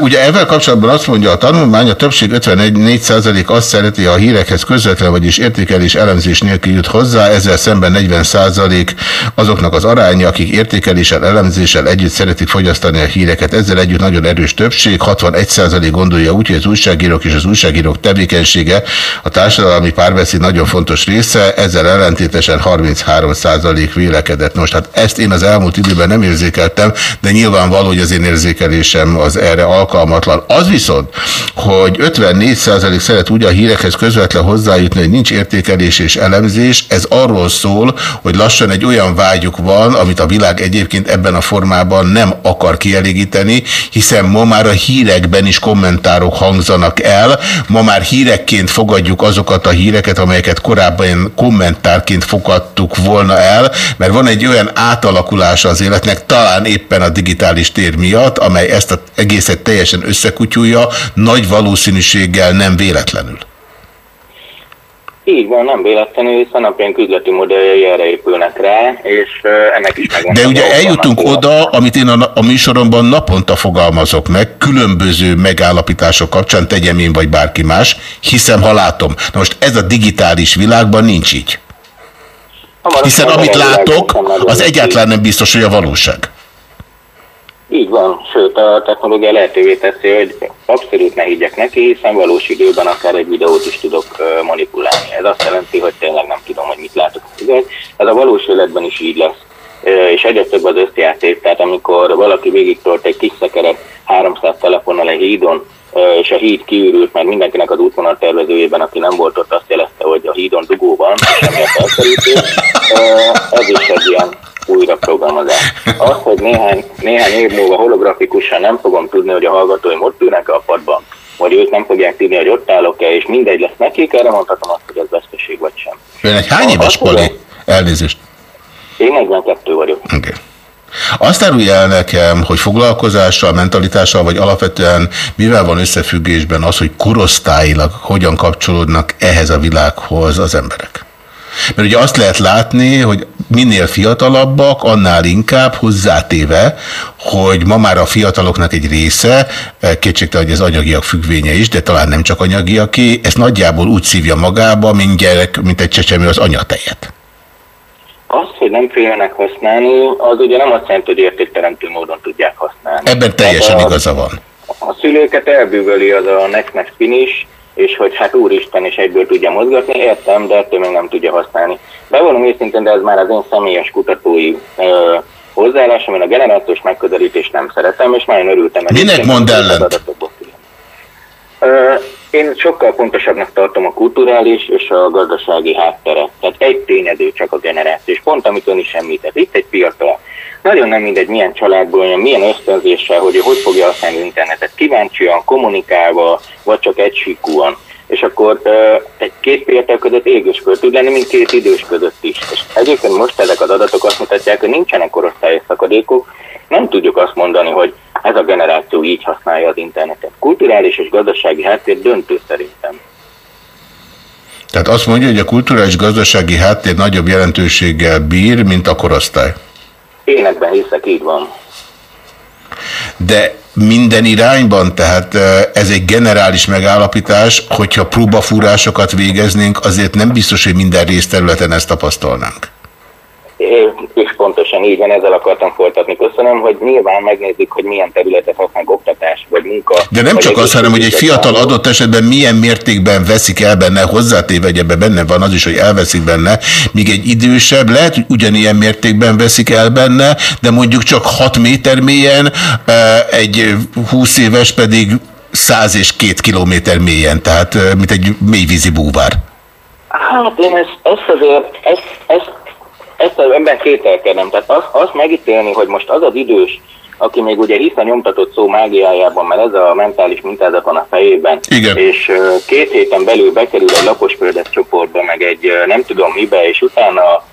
Ugye ezzel kapcsolatban azt mondja a tanulmány, a többség 54% azt szereti, ha a hírekhez közvetlen, vagyis értékelés elemzés nélkül jut hozzá, ezzel szemben 40% azoknak az aránya, akik értékeléssel, elemzéssel együtt szeretik fogyasztani a híreket. Ezzel együtt nagyon erős többség, 61% gondolja úgy, hogy az újságírók és az újságírók tevékenysége a társadalmi párbeszéd nagyon fontos része, ezzel ellentétesen 33 3% vélekedett. Most hát ezt én az elmúlt időben nem érzékeltem, de nyilvánvaló, hogy az én érzékelésem az erre alkalmatlan. Az viszont, hogy 54% szeret úgy a hírekhez közvetlen hozzájutni, hogy nincs értékelés és elemzés, ez arról szól, hogy lassan egy olyan vágyuk van, amit a világ egyébként ebben a formában nem akar kielégíteni, hiszen ma már a hírekben is kommentárok hangzanak el, ma már hírekként fogadjuk azokat a híreket, amelyeket korábban kommentárként fogadtuk volna, volna el, mert van egy olyan átalakulása az életnek, talán éppen a digitális tér miatt, amely ezt az egészet teljesen összekutyulja, nagy valószínűséggel nem véletlenül. Így van, nem véletlenül, hiszen a pénk üzleti modelljei erre épülnek rá, és ennek is megvan. De ugye eljutunk oda, amit én a, a műsoromban naponta fogalmazok meg, különböző megállapítások kapcsán, tegyem én vagy bárki más, hiszem, ha látom. Na most ez a digitális világban nincs így. Hiszen amit látok, az egyáltalán nem biztos, hogy a valóság. Így van, sőt a technológia lehetővé teszi, hogy abszolút ne higgyek neki, hiszen valós időben akár egy videót is tudok manipulálni. Ez azt jelenti, hogy tényleg nem tudom, hogy mit látok. Ez a valós életben is így lesz. És egyre több az összjáték, tehát amikor valaki végig egy kis szekeret 300 telefonnal egy hídon, és a híd kiürült, mert mindenkinek az útvonal tervezőjében, aki nem volt ott, azt jelezte, hogy a hídon dugó van, és emiatt elkerítés. Ez is egy ilyen újraprogramozás. Az, hogy néhány, néhány év múlva holografikusan nem fogom tudni, hogy a hallgatóim ott ülnek a padban, vagy ők nem fogják tudni, hogy ott állok-e, és mindegy lesz nekik, erre mondhatom azt, hogy ez veszteség vagy sem. Ön egy hány éves poli? Elnézést. Én 42 vagyok. Okay. Azt árulja el nekem, hogy foglalkozással, mentalitással, vagy alapvetően mivel van összefüggésben az, hogy korosztályilag hogyan kapcsolódnak ehhez a világhoz az emberek. Mert ugye azt lehet látni, hogy minél fiatalabbak, annál inkább hozzátéve, hogy ma már a fiataloknak egy része, eh, kétségtelen, hogy ez anyagiak függvénye is, de talán nem csak anyagiaké, ezt nagyjából úgy szívja magába, mint gyerek, mint egy csecsemő az anyatejet. Az, hogy nem félnek használni, az ugye nem azt jelenti, hogy értékteremtő módon tudják használni. Ebben teljesen a, igaza van. A szülőket elbűvöli az a next next finish, és hogy hát úristen is egyből tudja mozgatni, értem, de ettől még nem tudja használni. Bevallom őszintén, de ez már az én személyes kutatói ö, hozzáállásom, én a generációs megközelítést nem szeretem, és nagyon örültem. Minek mond ellent? Én sokkal fontosabbnak tartom a kulturális és a gazdasági hátteret. Tehát egy tényező csak a generáció, és pont amit ön is említett. Itt egy fiatal. Nagyon nem mindegy, milyen családból milyen ösztönzéssel, hogy hogy fogja használni internetet. Kíváncsian, kommunikálva, vagy csak egysíkúan. És akkor uh, egy két fiatal között égőskör tud lenni, mint két idős között is. És egyébként most ezek az adatok azt mutatják, hogy nincsenek korosztályos szakadékok. Nem tudjuk azt mondani, hogy ez a generáció így használja az internetet. Kulturális és gazdasági háttér döntő szerintem. Tehát azt mondja, hogy a kulturális gazdasági háttér nagyobb jelentőséggel bír, mint a korosztály. Énekben hiszek, így van. De minden irányban, tehát ez egy generális megállapítás, hogyha próbafúrásokat végeznénk, azért nem biztos, hogy minden részterületen ezt tapasztalnánk. És pontosan így van, ezzel akartam folytatni. Köszönöm, hogy nyilván megnézzük, hogy milyen területet használnak oktatás vagy munka. De nem csak az, hanem hogy egy fiatal adott esetben milyen mértékben veszik el benne, hozzátéve, hogy ebben benne van az is, hogy elveszik benne, míg egy idősebb lehet, hogy ugyanilyen mértékben veszik el benne, de mondjuk csak 6 méter mélyen, egy 20 éves pedig 100 és 2 kilométer mélyen, tehát mint egy mélyvízi búvár. Hát én ezt, ezt azért, ezt, ezt, ezt ebben kételkedem. Tehát azt, azt megítélni, hogy most az az idős, aki még ugye hisz a nyomtatott szó mágiájában, mert ez a mentális mintázat van a fejében, Igen. és két héten belül bekerül egy laposföldes csoportba, meg egy nem tudom mibe, és utána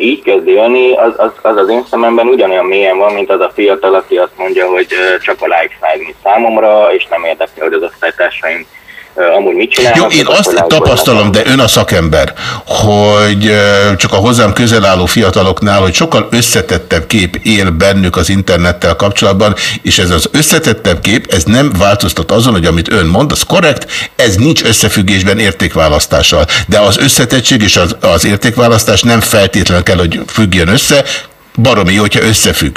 így kezd élni, az, az, az az én szememben ugyanolyan mélyen van, mint az a fiatal, aki azt mondja, hogy csak a like számomra, és nem érdekel, hogy az osztálytársaim amúgy mit csinálnak. Jó, én azt tapasztalom, de ön a szakember, hogy csak a hozzám közel álló fiataloknál, hogy sokkal összetettebb kép él bennük az internettel kapcsolatban, és ez az összetettebb kép, ez nem változtat azon, hogy amit ön mond, az korrekt, ez nincs összefüggésben értékválasztással. De az összetettség és az, az értékválasztás nem feltétlenül kell, hogy függjön össze, baromi jó, hogyha összefügg.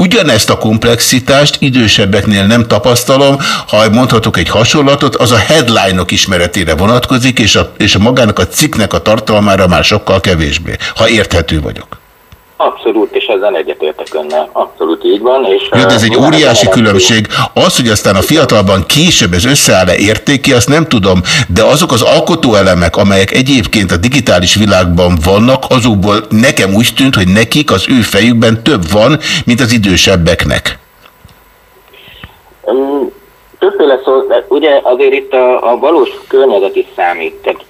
Ugyanezt a komplexitást idősebbeknél nem tapasztalom, ha mondhatok egy hasonlatot, az a headline-ok ismeretére vonatkozik, és a, és a magának a cikknek a tartalmára már sokkal kevésbé, ha érthető vagyok. Abszolút, és ezzel egyetértek önnel. Abszolút így van. És Jó, de ez egy óriási különbség. Az, hogy aztán a fiatalban később ez összeáll-e értéki, azt nem tudom, de azok az alkotóelemek, amelyek egyébként a digitális világban vannak, azokból nekem úgy tűnt, hogy nekik az ő fejükben több van, mint az idősebbeknek. Többféle szó, ugye azért itt a, a valós környezet is számít. Tehát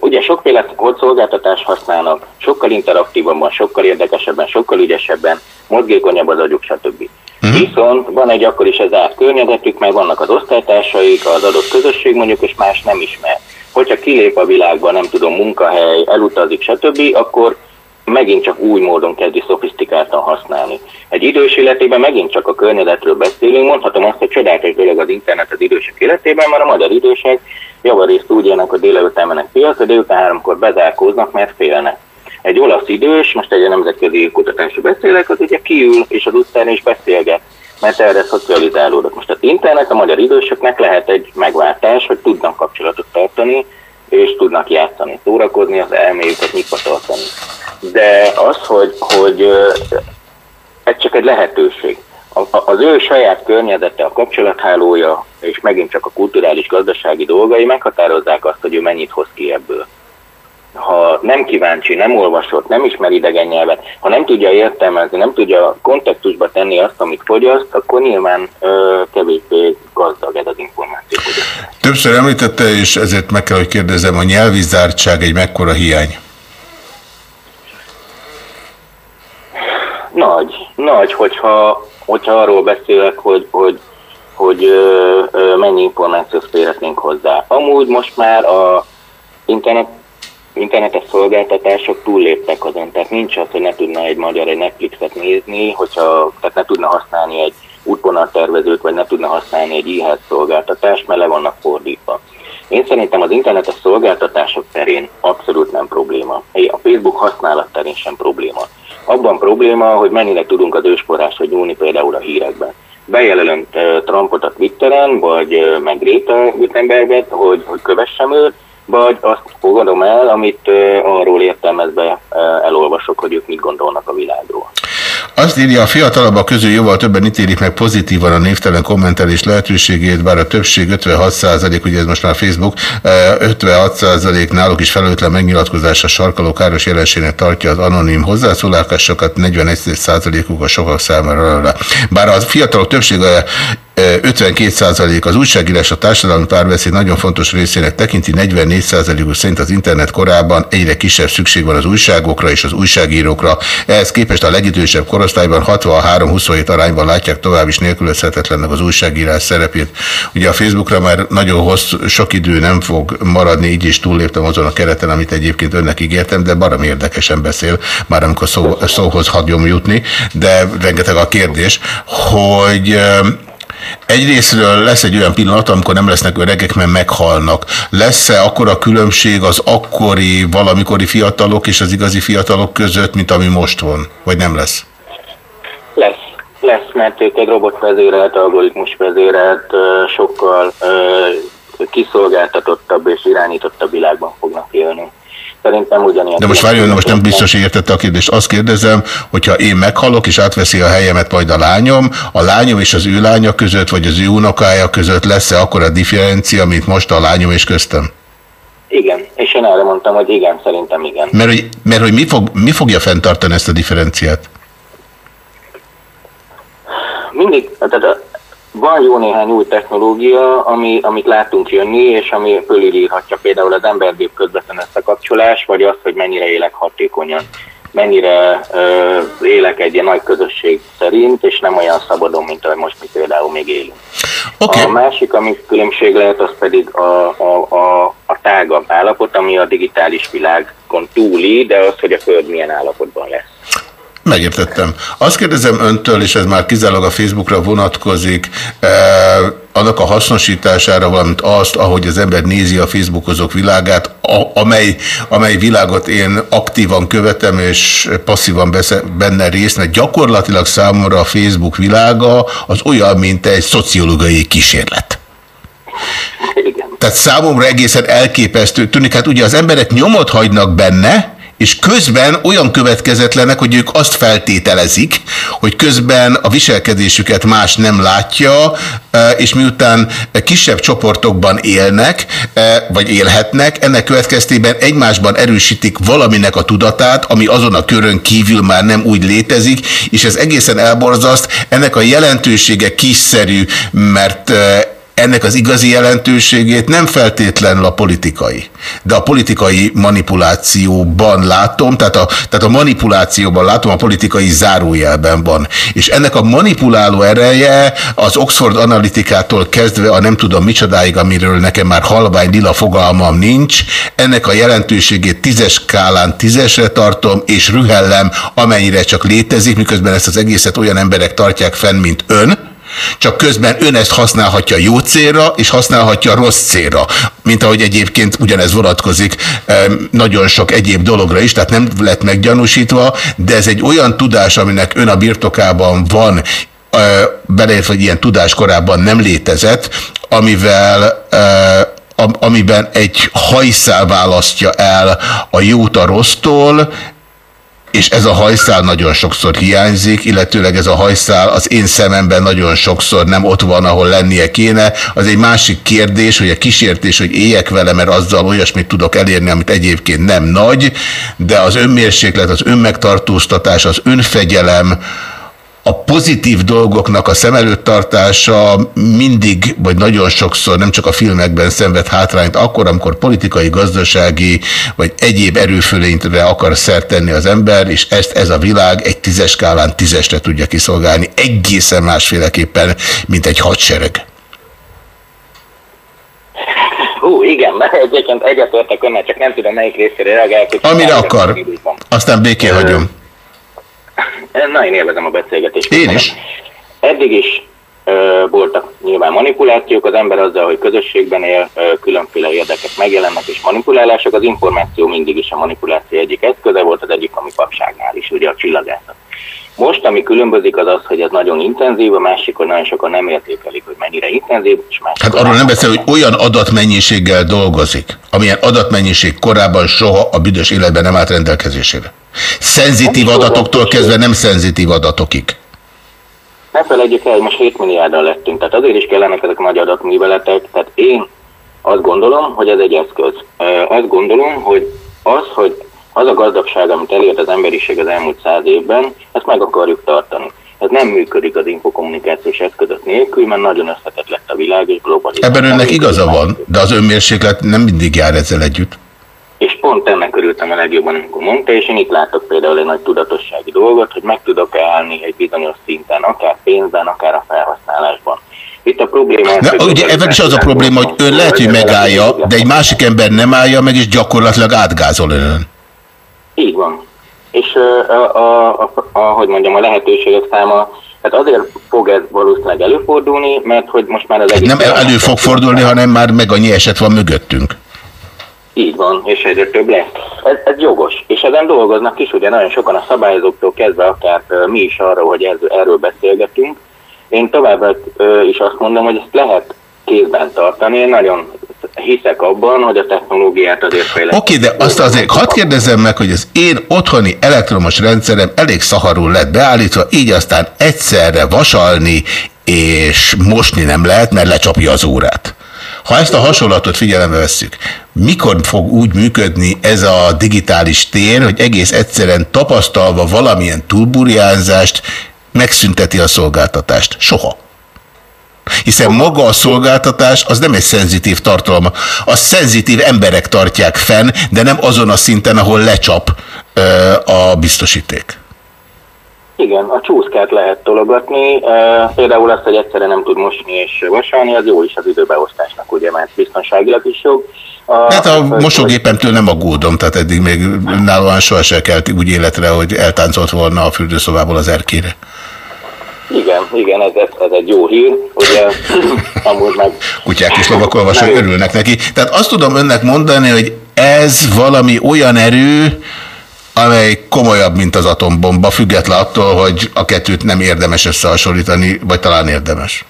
ugye sokféle szolgáltatást használnak, sokkal interaktívabban, sokkal érdekesebben, sokkal ügyesebben, mozgékonyabb az agyuk, stb. Mm. Viszont van egy akkor is az árt környezetük, meg vannak az osztálytársaik, az adott közösség mondjuk, és más nem ismer. Hogyha kilép a világba, nem tudom, munkahely, elutazik, stb., akkor megint csak új módon kezdi szofisztikáltan használni. Egy idős életében megint csak a környezetről beszélünk, mondhatom azt, hogy csodálatos dolog az internet az idősek életében, mert a magyar idősek javarészt úgy élnek, hogy délelőtt elmennek piacra, délután háromkor bezárkóznak, mert félnek. Egy olasz idős, most egy nemzetközi kutatásra beszélek, az ugye kiül és az utcán is beszélget, mert erre szocializálódott. Most az internet a magyar idősöknek lehet egy megváltás, hogy tudnak kapcsolatot tartani, és tudnak játszani, szórakozni, az elméjüket nyitva tartani. De az, hogy, hogy ez csak egy lehetőség. Az ő saját környezete, a kapcsolathálója, és megint csak a kulturális gazdasági dolgai meghatározzák azt, hogy ő mennyit hoz ki ebből. Ha nem kíváncsi, nem olvasott, nem ismer idegen nyelvet, ha nem tudja értelmezni, nem tudja kontextusba tenni azt, amit fogyaszt, akkor nyilván ö, kevésbé gazdag ez az információ. Többször említette, és ezért meg kell, hogy kérdezem, a nyelvi zártság egy mekkora hiány? Nagy, nagy, hogyha, hogyha arról beszélek, hogy, hogy, hogy ö, ö, mennyi információt férhetnénk hozzá. Amúgy most már a internet, internetes szolgáltatások túlléptek azon, tehát nincs az, hogy ne tudna egy magyar egy Netflixet nézni, hogyha, tehát ne tudna használni egy útvonaltervezőt, vagy ne tudna használni egy e szolgáltatást, mert le vannak fordítva. Én szerintem az internetes szolgáltatások terén abszolút nem probléma. A Facebook használat terén sem probléma. Abban probléma, hogy mennyire tudunk az ősforrásra nyúlni például a hírekben. Bejelölöm Trumpot a Twitteren, vagy meg Greta Gutenberget, hogy, hogy kövessem őt, vagy azt fogadom el, amit arról értelmezve elolvasok, hogy ők mit gondolnak a világról. Azt írja, a fiatalabbak közül jóval többen ítélik meg pozitívan a névtelen kommentelés lehetőségét, bár a többség 56 százalék, ugye ez most már Facebook, 56 százalék náluk is felelőtlen megnyilatkozásra sarkaló káros jelenségnek tartja az anonim hozzászólásokat, 41 százalékuk a sokak számára. Bár a fiatalok többsége 52% az újságírás a társadalmi párbeszéd nagyon fontos részének tekinti, 44%-uk szerint az internet korában egyre kisebb szükség van az újságokra és az újságírókra. Ehhez képest a legidősebb korosztályban 63-27 arányban látják tovább is nélkülözhetetlennek az újságírás szerepét. Ugye a Facebookra már nagyon hosszú, sok idő nem fog maradni, így is túlléptem azon a kereten, amit egyébként önnek ígértem, de barom érdekesen beszél, már amikor szó, szóhoz hagyom jutni, de rengeteg a kérdés, hogy Egyrésztről lesz egy olyan pillanat, amikor nem lesznek öregek, mert meghalnak. Lesz-e akkor a különbség az akkori, valamikori fiatalok és az igazi fiatalok között, mint ami most van? Vagy nem lesz? Lesz. Lesz, mert ők egy robotvezérelt, algoritmus vezérelt, sokkal kiszolgáltatottabb és irányítottabb világban fognak élni. Szerintem ugyanilyen... De most várjon, most nem biztos, hogy értette a kérdést. Azt kérdezem, hogyha én meghalok, és átveszi a helyemet majd a lányom, a lányom és az ő lánya között, vagy az ő unokája között lesz-e akkor a differencia, mint most a lányom és köztem? Igen, és én erre mondtam, hogy igen, szerintem igen. Mert hogy, mert, hogy mi, fog, mi fogja fenntartani ezt a differenciát? Mindig, tehát van jó néhány új technológia, ami, amit látunk jönni, és ami fölülírhatja például az embergép közvetlen összekapcsolás, vagy az, hogy mennyire élek hatékonyan, mennyire ö, élek egy ilyen nagy közösség szerint, és nem olyan szabadon, mint ahogy most mi például még élünk. Okay. A másik, ami különbség lehet, az pedig a, a, a, a tágabb állapot, ami a digitális világon túli, de az, hogy a Föld milyen állapotban lesz. Megértettem. Azt kérdezem öntől, és ez már kizárólag a Facebookra vonatkozik, eh, annak a hasznosítására, valamint azt, ahogy az ember nézi a Facebookozók világát, a, amely, amely világot én aktívan követem, és passzívan besze, benne részt, mert gyakorlatilag számomra a Facebook világa az olyan, mint egy szociológiai kísérlet. Tehát számomra egészen elképesztő tűnik, hát ugye az emberek nyomot hagynak benne, és közben olyan következetlenek, hogy ők azt feltételezik, hogy közben a viselkedésüket más nem látja, e, és miután kisebb csoportokban élnek, e, vagy élhetnek, ennek következtében egymásban erősítik valaminek a tudatát, ami azon a körön kívül már nem úgy létezik, és ez egészen elborzaszt, ennek a jelentősége kiszerű, mert e, ennek az igazi jelentőségét nem feltétlenül a politikai, de a politikai manipulációban látom, tehát a, tehát a manipulációban látom, a politikai zárójelben van. És ennek a manipuláló ereje az Oxford analitikától kezdve a nem tudom micsodáig, amiről nekem már halvány lila fogalmam nincs, ennek a jelentőségét tízes skálán tízesre tartom, és rühellem, amennyire csak létezik, miközben ezt az egészet olyan emberek tartják fenn, mint ön, csak közben ön ezt használhatja jó célra, és használhatja rossz célra. Mint ahogy egyébként ugyanez vonatkozik nagyon sok egyéb dologra is, tehát nem lett meggyanúsítva, de ez egy olyan tudás, aminek ön a birtokában van, beleértve, hogy ilyen tudás korábban nem létezett, amivel amiben egy hajszál választja el a jót a rossztól, és ez a hajszál nagyon sokszor hiányzik, illetőleg ez a hajszál az én szememben nagyon sokszor nem ott van, ahol lennie kéne. Az egy másik kérdés, hogy a kísértés, hogy éljek vele, mert azzal olyasmit tudok elérni, amit egyébként nem nagy, de az önmérséklet, az önmegtartóztatás, az önfegyelem, a pozitív dolgoknak a szem előtt tartása mindig, vagy nagyon sokszor, nem csak a filmekben szenved hátrányt, akkor, amikor politikai, gazdasági, vagy egyéb erőfölényre akar szert tenni az ember, és ezt ez a világ egy tízes skálán tízesre tudja kiszolgálni, egészen másféleképpen, mint egy hadsereg. Hú, igen, egyébként egyetértek önnel, csak nem tudom melyik részére reagálni. Amire akar, aztán békén hagyom. Na, én élvezem a beszélgetést. Én is. Eddig is ö, voltak nyilván manipulációk, az ember azzal, hogy közösségben él, ö, különféle érdekek megjelennek és manipulálások, az információ mindig is a manipuláció egyik eszköze volt, az egyik, ami papságnál is, ugye a csillagászat. Most, ami különbözik, az az, hogy ez nagyon intenzív, a másik, hogy nagyon sokan nem értékelik, hogy mennyire intenzív, és. Hát arról nem beszél, hogy olyan adatmennyiséggel dolgozik, amilyen adatmennyiség korábban soha a büdös életben nem állt rendelkezésére. Szenzitív adatoktól kezdve nem szenzitív adatokig. Ne felejtjük el, hogy most 7 milliárddal lettünk, tehát azért is kellenek ezek a nagy adatműveletek, tehát én azt gondolom, hogy ez egy eszköz. Azt gondolom, hogy az, hogy az a gazdagság, amit elért az emberiség az elmúlt száz évben, ezt meg akarjuk tartani. Ez nem működik az infokommunikációs eszközök nélkül, mert nagyon összetett lett a világ, és globalizált. Ebben önnek igaza van, de az önmérséklet nem mindig jár ezzel együtt. És pont ennek örültem a legjobban, amikor mondta, és én itt látok például egy nagy tudatossági dolgot, hogy meg tudok állni egy bizonyos szinten, akár pénzben, akár a felhasználásban. Itt a probléma... De, ugye ebben is az a probléma, hogy ön lehet, hogy megállja, de egy másik ember nem állja meg, és gyakorlatilag átgázol önön. Így van. És a, a, a, a, hogy mondjam, a lehetőségek száma Tehát azért fog ez valószínűleg előfordulni, mert hogy most már az egész... Nem elő fog fordulni, hanem már meg annyi eset van mögöttünk. Így van, és egyre több lesz. Ez, ez jogos, és ezen dolgoznak is, ugye nagyon sokan a szabályozóktól kezdve akár mi is arra, hogy ez, erről beszélgetünk. Én továbbá is azt mondom, hogy ezt lehet kézben tartani. Én nagyon hiszek abban, hogy a technológiát azért fejleszteni. Oké, de azt azért hadd kérdezzem meg, hogy az én otthoni elektromos rendszerem elég szaharul lett beállítva, így aztán egyszerre vasalni és mosni nem lehet, mert lecsapja az órát. Ha ezt a hasonlatot figyelembe vesszük, mikor fog úgy működni ez a digitális tér, hogy egész egyszerűen tapasztalva valamilyen túlburjánzást megszünteti a szolgáltatást? Soha. Hiszen maga a szolgáltatás az nem egy szenzitív tartalma. A szenzitív emberek tartják fenn, de nem azon a szinten, ahol lecsap ö, a biztosíték. Igen, a csúszkát lehet tologatni, például azt, hogy egyszerre nem tud mosni és vasalni, az jó is az időbeosztásnak, ugye, mert biztonságilag is jó. A, Hát a mosógépemtől nem aggódom, tehát eddig még nálam sohasem kelt úgy életre, hogy eltáncolt volna a fürdőszobából az erkére. Igen, igen, ez, ez, ez egy jó hír, ugye, amúgy meg... Kutyák és lovak olvasói örülnek neki. Tehát azt tudom önnek mondani, hogy ez valami olyan erő, amely komolyabb, mint az atombomba, független attól, hogy a kettőt nem érdemes összehasonlítani, vagy talán érdemes.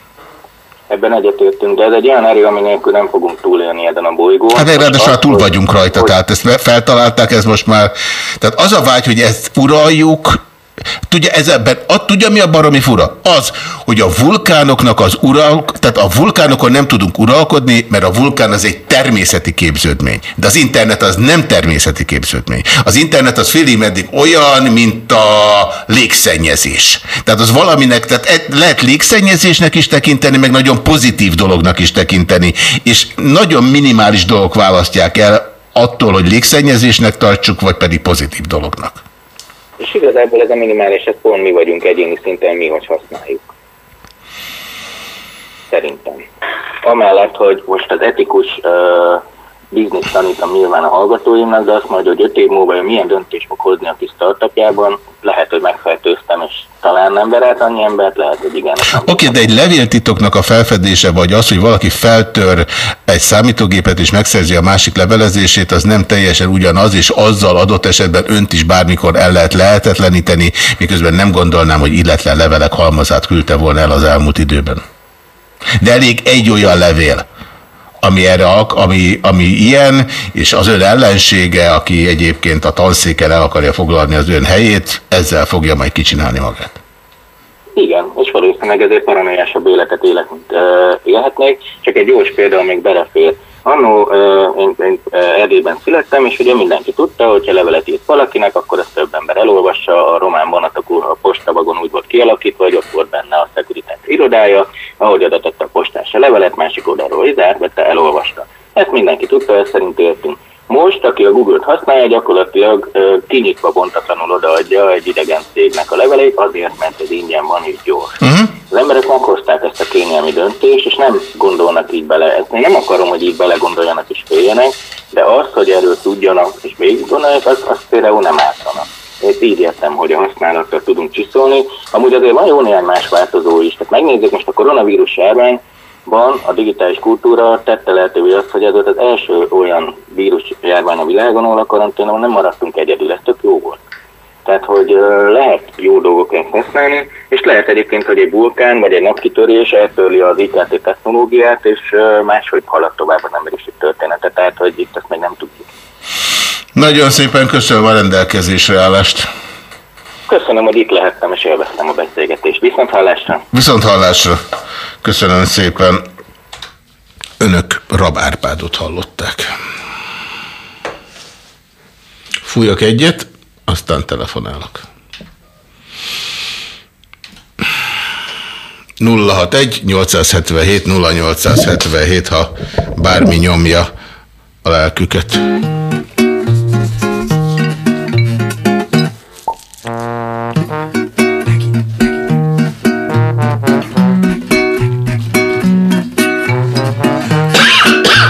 Ebben egyetértünk, de ez egy olyan erő, ami nélkül nem fogunk túlélni ezen a bolygón. Hát meg ráadásul túl vagyunk rajta, hogy- tehát ezt feltalálták, ez most már... Tehát az a vágy, hogy ezt uraljuk, Tudja, ez ebben, a, tudja mi a baromi fura? Az, hogy a vulkánoknak az ural, tehát a vulkánokon nem tudunk uralkodni, mert a vulkán az egy természeti képződmény. De az internet az nem természeti képződmény. Az internet az félig meddig olyan, mint a légszennyezés. Tehát az valaminek, tehát e- lehet légszennyezésnek is tekinteni, meg nagyon pozitív dolognak is tekinteni. És nagyon minimális dolgok választják el attól, hogy légszennyezésnek tartsuk, vagy pedig pozitív dolognak. És igazából ez a minimális, ez pont mi vagyunk egyéni szinten, mi, hogy használjuk. Szerintem. Amellett, hogy most az etikus uh, biznisz tanítom nyilván a hallgatóimnak, de azt majd, hogy öt év múlva ő milyen döntés fog hozni a kis startupjában, lehet, hogy megfertőztem, és talán nem berelt annyi embert, lehet, hogy igen. Oké, okay, de egy levéltitoknak a felfedése, vagy az, hogy valaki feltör egy számítógépet és megszerzi a másik levelezését, az nem teljesen ugyanaz, és azzal adott esetben önt is bármikor el lehet lehetetleníteni, miközben nem gondolnám, hogy illetlen levelek halmazát küldte volna el az elmúlt időben. De elég egy olyan levél, ami, erre, ami, ami ilyen, és az ön ellensége, aki egyébként a tanszéken el akarja foglalni az ön helyét, ezzel fogja majd kicsinálni magát. Igen, és valószínűleg ezért paranoiásabb életet élet, mint uh, élhetnék. Csak egy gyors példa, még belefér. Annó uh, én, én uh, Erdélyben születtem, és ugye mindenki tudta, hogy ha levelet írt valakinek, akkor ezt több ember elolvassa. A román vonatok a postavagon úgy volt kialakítva, hogy ott volt benne a Securitas irodája, ahogy adatott a postás a levelet, mindenki tudta, ezt szerint értünk. Most, aki a Google-t használja, gyakorlatilag ö, kinyitva bontatlanul odaadja egy idegen cégnek a levelét, azért, mert ez ingyen van és gyors. Uh-huh. Az emberek meghozták ezt a kényelmi döntést, és nem gondolnak így bele. Ezt nem akarom, hogy így belegondoljanak és féljenek, de az, hogy erről tudjanak és végig gondolják, az, az például nem ártana. Én így értem, hogy a használattal tudunk csiszolni. Amúgy azért van jó néhány más változó is. Tehát megnézzük most a koronavírus járvány, Van a digitális kultúra tette lehetővé azt, hogy ez volt az első olyan vírus járvány a világon, ahol a karanténon nem maradtunk egyedül, ez tök jó volt. Tehát, hogy lehet jó dolgokat használni, és lehet egyébként, hogy egy vulkán vagy egy napkitörés eltörli az IKT technológiát, és máshogy halad tovább az emberiség története, tehát, hogy itt ezt még nem tudjuk. Nagyon szépen köszönöm a rendelkezésre állást. Köszönöm, hogy itt lehettem, és élveztem a beszélgetést. Viszont hallásra! Viszont hallásra. Köszönöm szépen. Önök Rabárpádot hallották. Fújok egyet, aztán telefonálok. 061 877 0877, ha bármi nyomja a lelküket.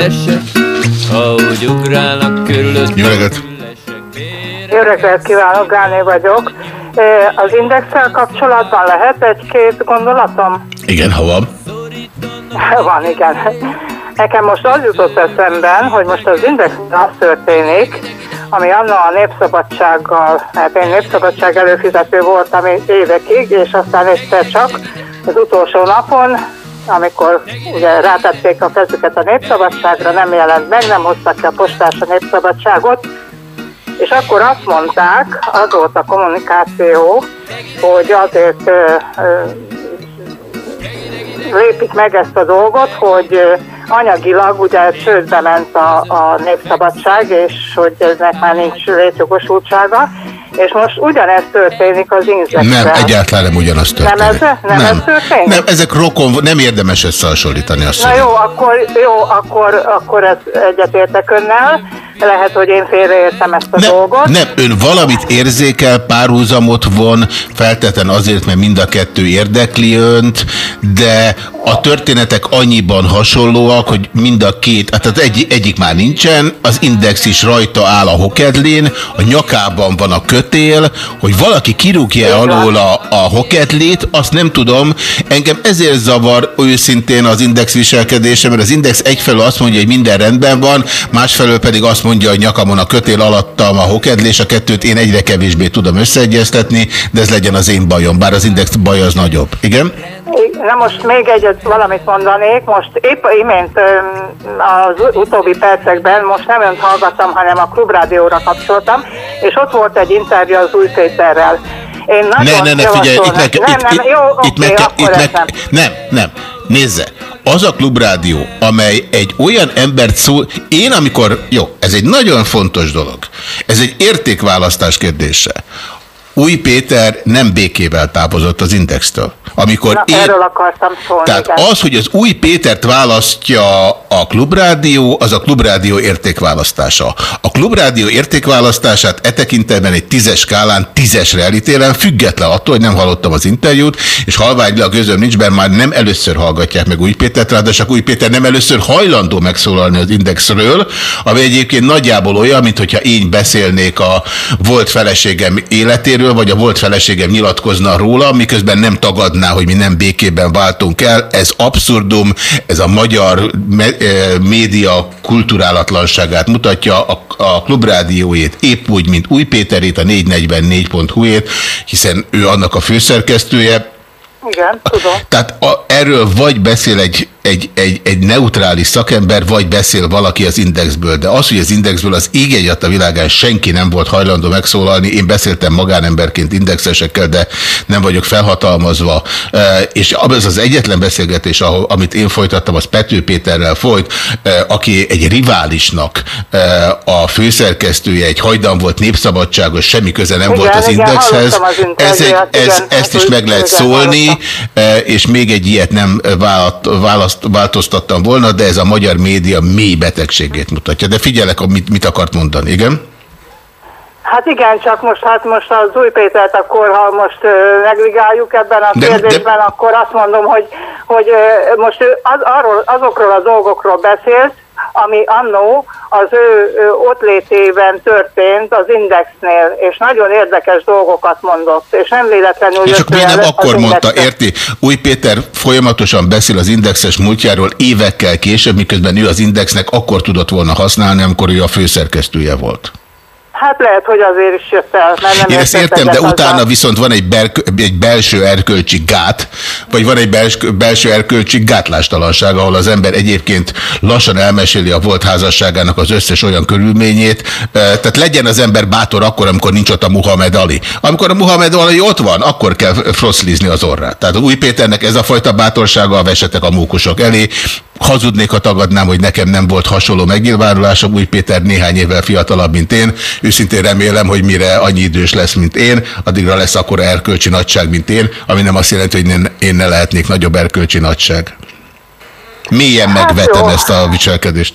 Lesek, ahogy ugrálnak körülött. Jó reggelt! Jó reggelt kívánok, Gáné vagyok. Az indexel kapcsolatban lehet egy-két gondolatom? Igen, ha van. Van, igen. Nekem most az jutott eszemben, hogy most az index az történik, ami anna a népszabadsággal, mert én népszabadság előfizető voltam évekig, és aztán egyszer csak az utolsó napon, amikor ugye rátették a kezüket a népszabadságra, nem jelent meg, nem hoztak ki a postás a népszabadságot, és akkor azt mondták, az volt a kommunikáció, hogy azért ö, ö, lépik meg ezt a dolgot, hogy anyagilag ugye csődbe ment a, a népszabadság, és hogy eznek már nincs létjogosultsága, és most ugyanezt történik az inzekkel. Nem, egyáltalán nem ugyanaz történik. Nem ez, nem, nem. ez történik? Nem, ezek rokon, nem érdemes összehasonlítani azt. Na jó, akkor, jó, akkor, akkor ez egyetértek önnel. Lehet, hogy én félreértem ezt a nem, dolgot. Nem, ön valamit érzékel, párhuzamot von, felteten azért, mert mind a kettő érdekli önt, de a történetek annyiban hasonlóak, hogy mind a két, hát az egy, egyik már nincsen, az index is rajta áll a hokedlén, a nyakában van a kötél, hogy valaki kirúgja alól a, a hokedlét, azt nem tudom, engem ezért zavar őszintén az index viselkedése, mert az index egyfelől azt mondja, hogy minden rendben van, másfelől pedig azt mondja, hogy nyakamon a kötél alattam a hokedlés, a kettőt én egyre kevésbé tudom összeegyeztetni, de ez legyen az én bajom, bár az index baj az nagyobb. Igen? Na most még egyet valamit mondanék, most épp imént az utóbbi percekben, most nem önt hallgattam, hanem a klubrádióra kapcsoltam, és ott volt egy interjú az Új Péterrel. Én ne, ne, ne, figyelj, itt meg, nem, itt, nem, jó, itt oké, meg, itt meg, nem, nem, nézze, az a klubrádió, amely egy olyan embert szól, én amikor, jó, ez egy nagyon fontos dolog, ez egy értékválasztás kérdése. Új Péter nem békével távozott az Indextől. Amikor Na, én... erről akartam szólni. Tehát igen. az, hogy az új Pétert választja a klubrádió, az a klubrádió értékválasztása. A klubrádió értékválasztását e tekintetben egy tízes skálán tízesre elítélem, független attól, hogy nem hallottam az interjút, és halványlag közöm nincs, mert már nem először hallgatják meg új Pétert, ráadásul új Péter nem először hajlandó megszólalni az indexről, ami egyébként nagyjából olyan, mint hogyha én beszélnék a volt feleségem életéről, vagy a volt feleségem nyilatkozna róla, miközben nem tagadná, hogy mi nem békében váltunk el. Ez abszurdum, ez a magyar eh, média kulturálatlanságát mutatja, a, a klubrádióét épp úgy, mint Új Péterét, a 444.hu-ét, hiszen ő annak a főszerkesztője, Igen, tudom. tehát a, erről vagy beszél egy, egy, egy, egy neutrális szakember, vagy beszél valaki az indexből. De az, hogy az indexből az ég a világán senki nem volt hajlandó megszólalni, én beszéltem magánemberként indexesekkel, de nem vagyok felhatalmazva. És az az egyetlen beszélgetés, amit én folytattam, az Pető Péterrel folyt, aki egy riválisnak a főszerkesztője, egy hajdan volt népszabadságos, semmi köze nem Igen, volt az igen, indexhez. az Ez egy, ez, igen. ezt is meg lehet szólni, és még egy ilyet nem választ, változtattam volna, de ez a magyar média mély betegségét mutatja. De figyelek, mit, mit akart mondani, igen? Hát igen, csak most, hát most az új Pétert akkor, ha most ö, negligáljuk ebben a De- kérdésben, de- akkor azt mondom, hogy, hogy ö, most ő az, arról, azokról a dolgokról beszélt, ami annó az ő, ő ott létében történt az Indexnél, és nagyon érdekes dolgokat mondott, és nem véletlenül És akkor nem akkor mondta, érti? Új Péter folyamatosan beszél az indexes múltjáról évekkel később, miközben ő az indexnek akkor tudott volna használni, amikor ő a főszerkesztője volt. Hát lehet, hogy azért is jött el, mert nem Én ezt értem, de utána azzal. viszont van egy, belk- egy belső erkölcsi gát, vagy van egy belső, belső erkölcsi gátlástalanság, ahol az ember egyébként lassan elmeséli a volt házasságának az összes olyan körülményét. Eh, Tehát legyen az ember bátor akkor, amikor nincs ott a Muhammed Ali. Amikor a Muhammed Ali ott van, akkor kell froszlizni az orrát. Tehát Új Péternek ez a fajta bátorsága a vesetek a mókusok elé. Hazudnék, ha tagadnám, hogy nekem nem volt hasonló megnyilvánulásom. Új Péter néhány évvel fiatalabb, mint én. Őszintén remélem, hogy mire annyi idős lesz, mint én, addigra lesz akkora erkölcsi nagyság, mint én, ami nem azt jelenti, hogy én, ne lehetnék nagyobb erkölcsi nagyság. Mélyen Hát megvetem jó. ezt a viselkedést.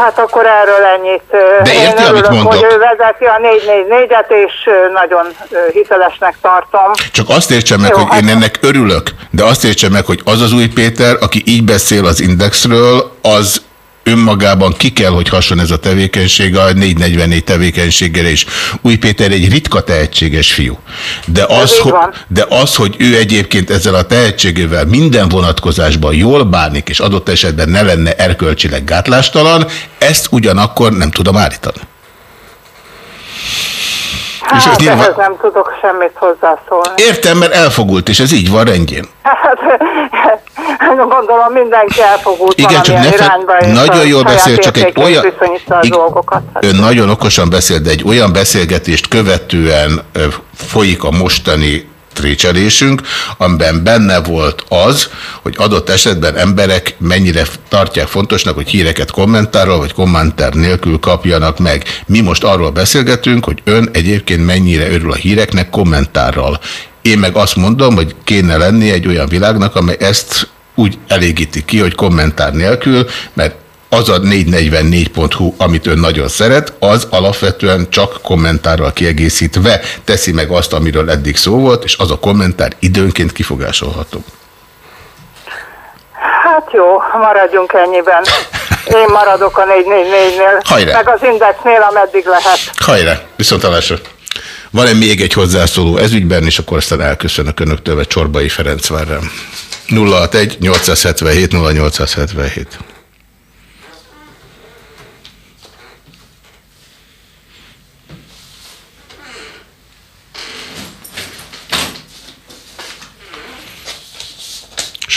Hát akkor erről ennyit. De Én érti, amit örülök, mondok? hogy ő vezeti a 444-et, és nagyon hitelesnek tartom. Csak azt értsem meg, Jó, hogy én hát- ennek örülök, De azt értse meg, hogy az az új Péter, aki így beszél az Indexről, az önmagában ki kell, hogy hason ez a tevékenység a 444 tevékenységgel, és Új Péter egy ritka tehetséges fiú. De az, hogy, de az, hogy ő egyébként ezzel a tehetségével minden vonatkozásban jól bánik, és adott esetben ne lenne erkölcsileg gátlástalan, ezt ugyanakkor nem tudom állítani. Hát, és nyilván... ehhez nem tudok semmit hozzászólni. Értem, mert elfogult, és ez így van rendjén. Hát, gondolom mindenki elfogult Igen, csak ne irányba, Nagyon jól beszél, csak egy olyan... dolgokat. Ön nagyon okosan beszél, de egy olyan beszélgetést követően folyik a mostani trécselésünk, amiben benne volt az, hogy adott esetben emberek mennyire tartják fontosnak, hogy híreket kommentárral vagy kommentár nélkül kapjanak meg. Mi most arról beszélgetünk, hogy ön egyébként mennyire örül a híreknek kommentárral. Én meg azt mondom, hogy kéne lenni egy olyan világnak, amely ezt úgy elégíti ki, hogy kommentár nélkül, mert az a 444.hu, amit ön nagyon szeret, az alapvetően csak kommentárral kiegészítve teszi meg azt, amiről eddig szó volt, és az a kommentár időnként kifogásolható. Hát jó, maradjunk ennyiben. Én maradok a 444-nél, meg az indexnél, ameddig lehet. Hajrá, viszontalásra. Van-e még egy hozzászóló ezügyben, és akkor aztán elköszönök önöktől, vagy Csorbai Ferenc vár rám. 061 877 0877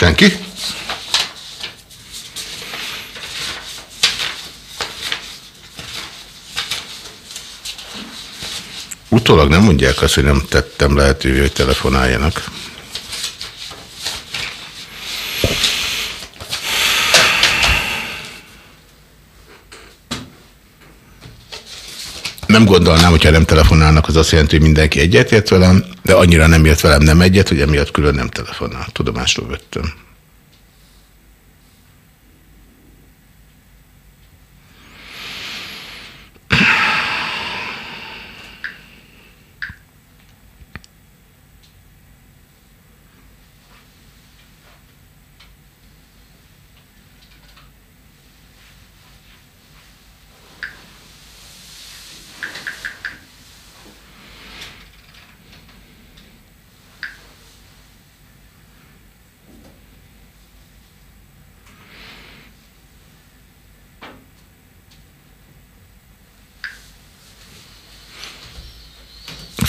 Senki? Utólag nem mondják azt, hogy nem tettem lehetővé, hogy telefonáljanak. Nem gondolnám, hogyha nem telefonálnak, az azt jelenti, hogy mindenki egyetért velem, de annyira nem ért velem nem egyet, hogy emiatt külön nem telefonál. Tudomásról vettem.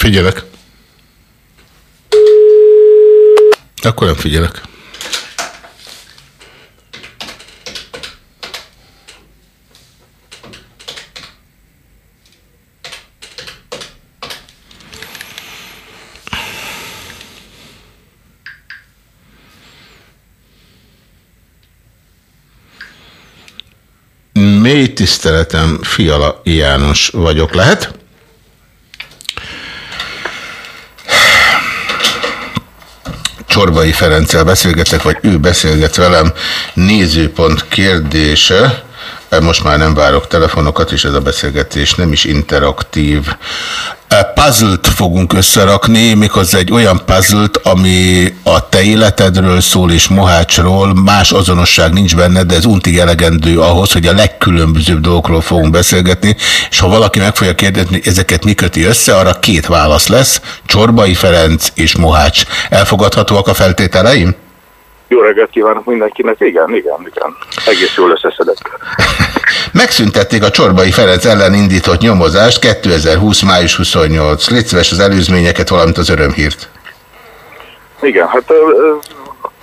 Figyelek. Akkor nem figyelek. Mély tiszteletem, Fiala János vagyok. Lehet? Csorbai Ferenccel beszélgetek, vagy ő beszélget velem, nézőpont kérdése, most már nem várok telefonokat, és ez a beszélgetés nem is interaktív. Puzzle-t fogunk összerakni, méghozzá egy olyan puzzle ami a te életedről szól és Mohácsról, más azonosság nincs benne, de ez untig elegendő ahhoz, hogy a legkülönbözőbb dolgokról fogunk beszélgetni, és ha valaki meg fogja kérdezni, hogy ezeket mi köti össze, arra két válasz lesz, Csorbai Ferenc és Mohács. Elfogadhatóak a feltételeim? Jó reggelt kívánok mindenkinek, igen, igen, igen. Egész jól összeszedett. Megszüntették a Csorbai Ferenc ellen indított nyomozást 2020. május 28. Létszves az előzményeket, valamint az örömhírt. Igen, hát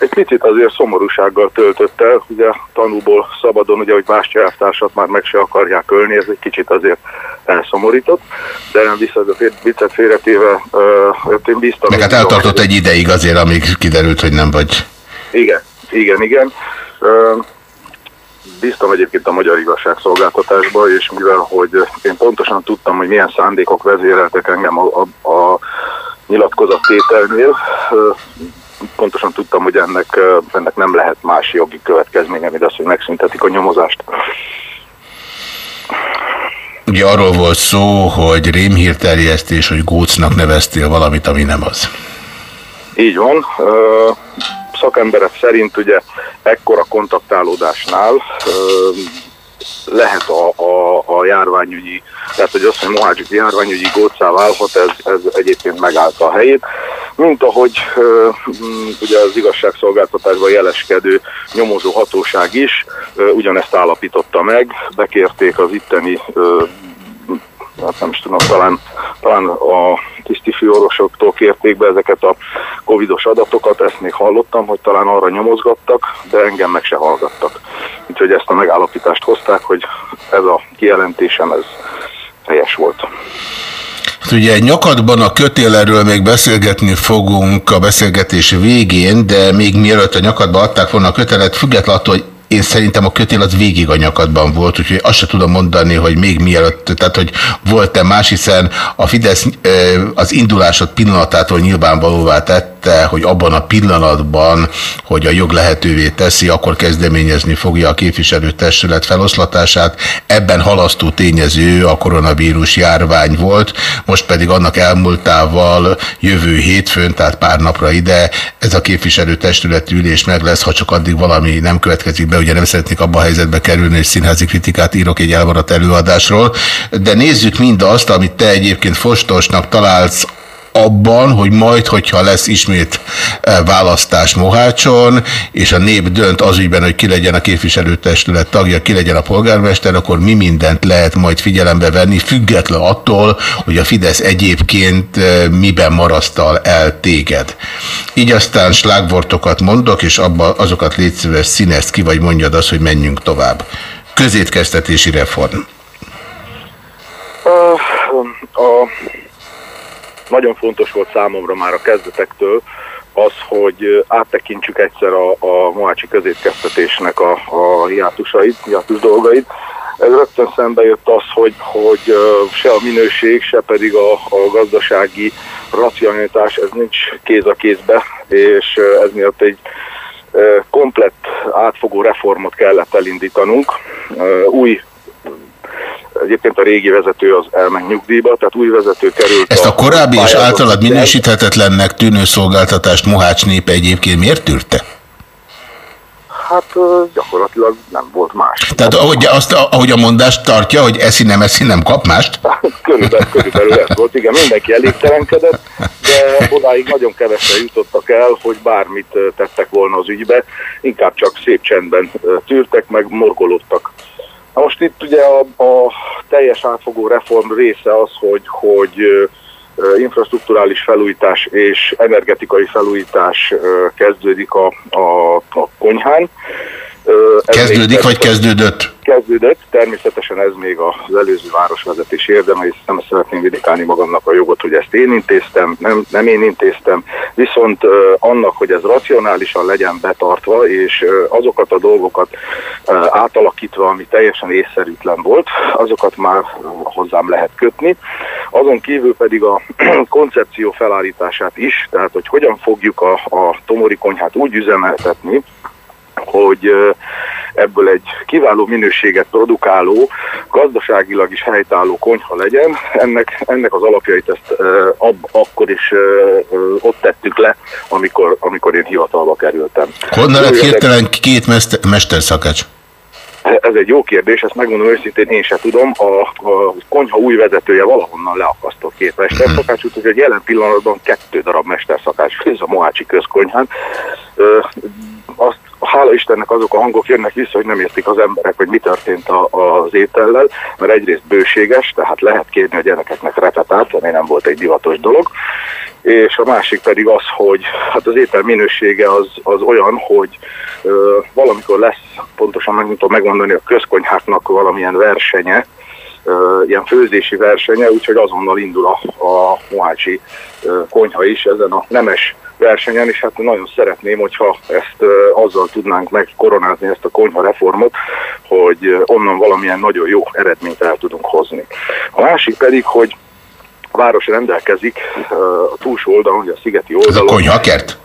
egy picit azért szomorúsággal töltött el, ugye tanúból szabadon, ugye, hogy Bástya elvtársat már meg se akarják ölni, ez egy kicsit azért elszomorított, de vissza a viccet félretéve, én bíztam... Meg hát eltartott egy ideig azért, amíg kiderült, hogy nem vagy... Igen, igen, igen. Bíztam egyébként a magyar igazságszolgáltatásba, és mivel hogy én pontosan tudtam, hogy milyen szándékok vezéreltek engem a, a, a nyilatkozattételnél, pontosan tudtam, hogy ennek, ennek nem lehet más jogi következménye, mint az, hogy megszüntetik a nyomozást. Ugye arról volt szó, hogy rémhírterjesztés, hogy gócnak neveztél valamit, ami nem az. Így van szakemberek szerint ugye ekkora kontaktálódásnál lehet a, a, a járványügyi, tehát hogy azt, hogy Mohácsik járványügyi gócá válhat, ez, ez egyébként megállta a helyét. Mint ahogy ö, ugye az igazságszolgáltatásban jeleskedő nyomozó hatóság is ö, ugyanezt állapította meg, bekérték az itteni ö, hát nem is tudom, talán, talán a tisztifőorosoktól kérték be ezeket a covidos adatokat, ezt még hallottam, hogy talán arra nyomozgattak, de engem meg se hallgattak. Úgyhogy ezt a megállapítást hozták, hogy ez a kijelentésem, ez helyes volt. Hát ugye nyakadban a kötélerről még beszélgetni fogunk a beszélgetés végén, de még mielőtt a nyakadba adták volna a kötelet, függetlenül attól, hogy én szerintem a kötél az végig a nyakadban volt, úgyhogy azt se tudom mondani, hogy még mielőtt, tehát hogy volt-e más, hiszen a Fidesz az indulásod pillanatától nyilvánvalóvá tette, hogy abban a pillanatban, hogy a jog lehetővé teszi, akkor kezdeményezni fogja a képviselőtestület feloszlatását. Ebben halasztó tényező a koronavírus járvány volt, most pedig annak elmúltával jövő hétfőn, tehát pár napra ide ez a képviselőtestület ülés meg lesz, ha csak addig valami nem következik be, ugye nem szeretnék abba a helyzetbe kerülni, hogy színházi kritikát írok egy elmaradt előadásról, de nézzük mindazt, amit te egyébként fostosnak találsz abban, hogy majd, hogyha lesz ismét választás Mohácson, és a nép dönt az ügyben, hogy ki legyen a képviselőtestület tagja, ki legyen a polgármester, akkor mi mindent lehet majd figyelembe venni, független attól, hogy a Fidesz egyébként miben marasztal el téged. Így aztán slágvortokat mondok, és abba azokat légy szíves színezt ki, vagy mondjad azt, hogy menjünk tovább. Közétkeztetési reform. A, a nagyon fontos volt számomra már a kezdetektől az, hogy áttekintsük egyszer a, a Mohácsi közétkeztetésnek a, a hiátusait, hiátus dolgait. Ez rögtön szembe jött az, hogy, hogy se a minőség, se pedig a, a gazdasági racionalitás, ez nincs kéz a kézbe, és ez miatt egy komplett átfogó reformot kellett elindítanunk. Új Egyébként a régi vezető az elment nyugdíjba, tehát új vezető került. Ezt a, a korábbi és általad minősíthetetlennek tűnő szolgáltatást Mohács népe egyébként miért tűrte? Hát gyakorlatilag nem volt más. Tehát ahogy, azt, ahogy a mondást tartja, hogy eszi nem eszi, nem kap mást? körülbelül, körülbelül ez volt, igen, mindenki elégtelenkedett, de odáig nagyon kevesen jutottak el, hogy bármit tettek volna az ügybe, inkább csak szép csendben tűrtek, meg morgolódtak most itt ugye a, a teljes átfogó reform része az, hogy, hogy infrastruktúrális felújítás és energetikai felújítás kezdődik a, a, a konyhán. Ez kezdődik, vagy kezdődött? Kezdődött, természetesen ez még az előző városvezetés érdeme, és nem szeretném vidikálni magamnak a jogot, hogy ezt én intéztem, nem, nem én intéztem, viszont annak, hogy ez racionálisan legyen betartva, és azokat a dolgokat átalakítva, ami teljesen észszerűtlen volt, azokat már hozzám lehet kötni. Azon kívül pedig a koncepció felállítását is, tehát hogy hogyan fogjuk a, a Tomori konyhát úgy üzemeltetni, hogy ebből egy kiváló minőséget produkáló, gazdaságilag is helytálló konyha legyen. Ennek, ennek az alapjait ezt ab, akkor is ott tettük le, amikor, amikor én hivatalba kerültem. Honnan lett hirtelen két mesterszakács? Ez egy jó kérdés, ezt megmondom őszintén, én se tudom. A, a konyha új vezetője valahonnan leakasztott két mesterszakács, úgyhogy jelen pillanatban kettő darab mesterszakács főz a Mohácsi közkonyhán. Ö, azt hála Istennek azok a hangok jönnek vissza, hogy nem értik az emberek, hogy mi történt a, az étellel, mert egyrészt bőséges, tehát lehet kérni a gyerekeknek repetát, ami nem volt egy divatos dolog, és a másik pedig az, hogy hát az étel minősége az, az olyan, hogy ö, valamikor lesz, pontosan meg tudom megmondani, a közkonyháknak valamilyen versenye, ilyen főzési versenye, úgyhogy azonnal indul a, a Mohácsi konyha is ezen a nemes versenyen, és hát nagyon szeretném, hogyha ezt azzal tudnánk megkoronázni ezt a konyha reformot, hogy onnan valamilyen nagyon jó eredményt el tudunk hozni. A másik pedig, hogy a város rendelkezik a túlsó oldalon, a szigeti oldalon. Ez a konyhakert?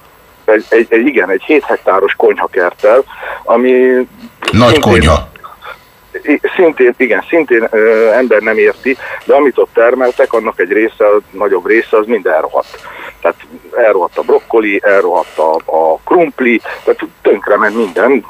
Egy, egy, egy, igen, egy 7 hektáros konyhakerttel, ami... Nagy konyha. Szintén, igen, szintén ö, ember nem érti, de amit ott termeltek, annak egy része, a nagyobb része az mind elrohadt. Tehát elrohadt a brokkoli, elrohadt a, a krumpli, tehát tönkrement minden.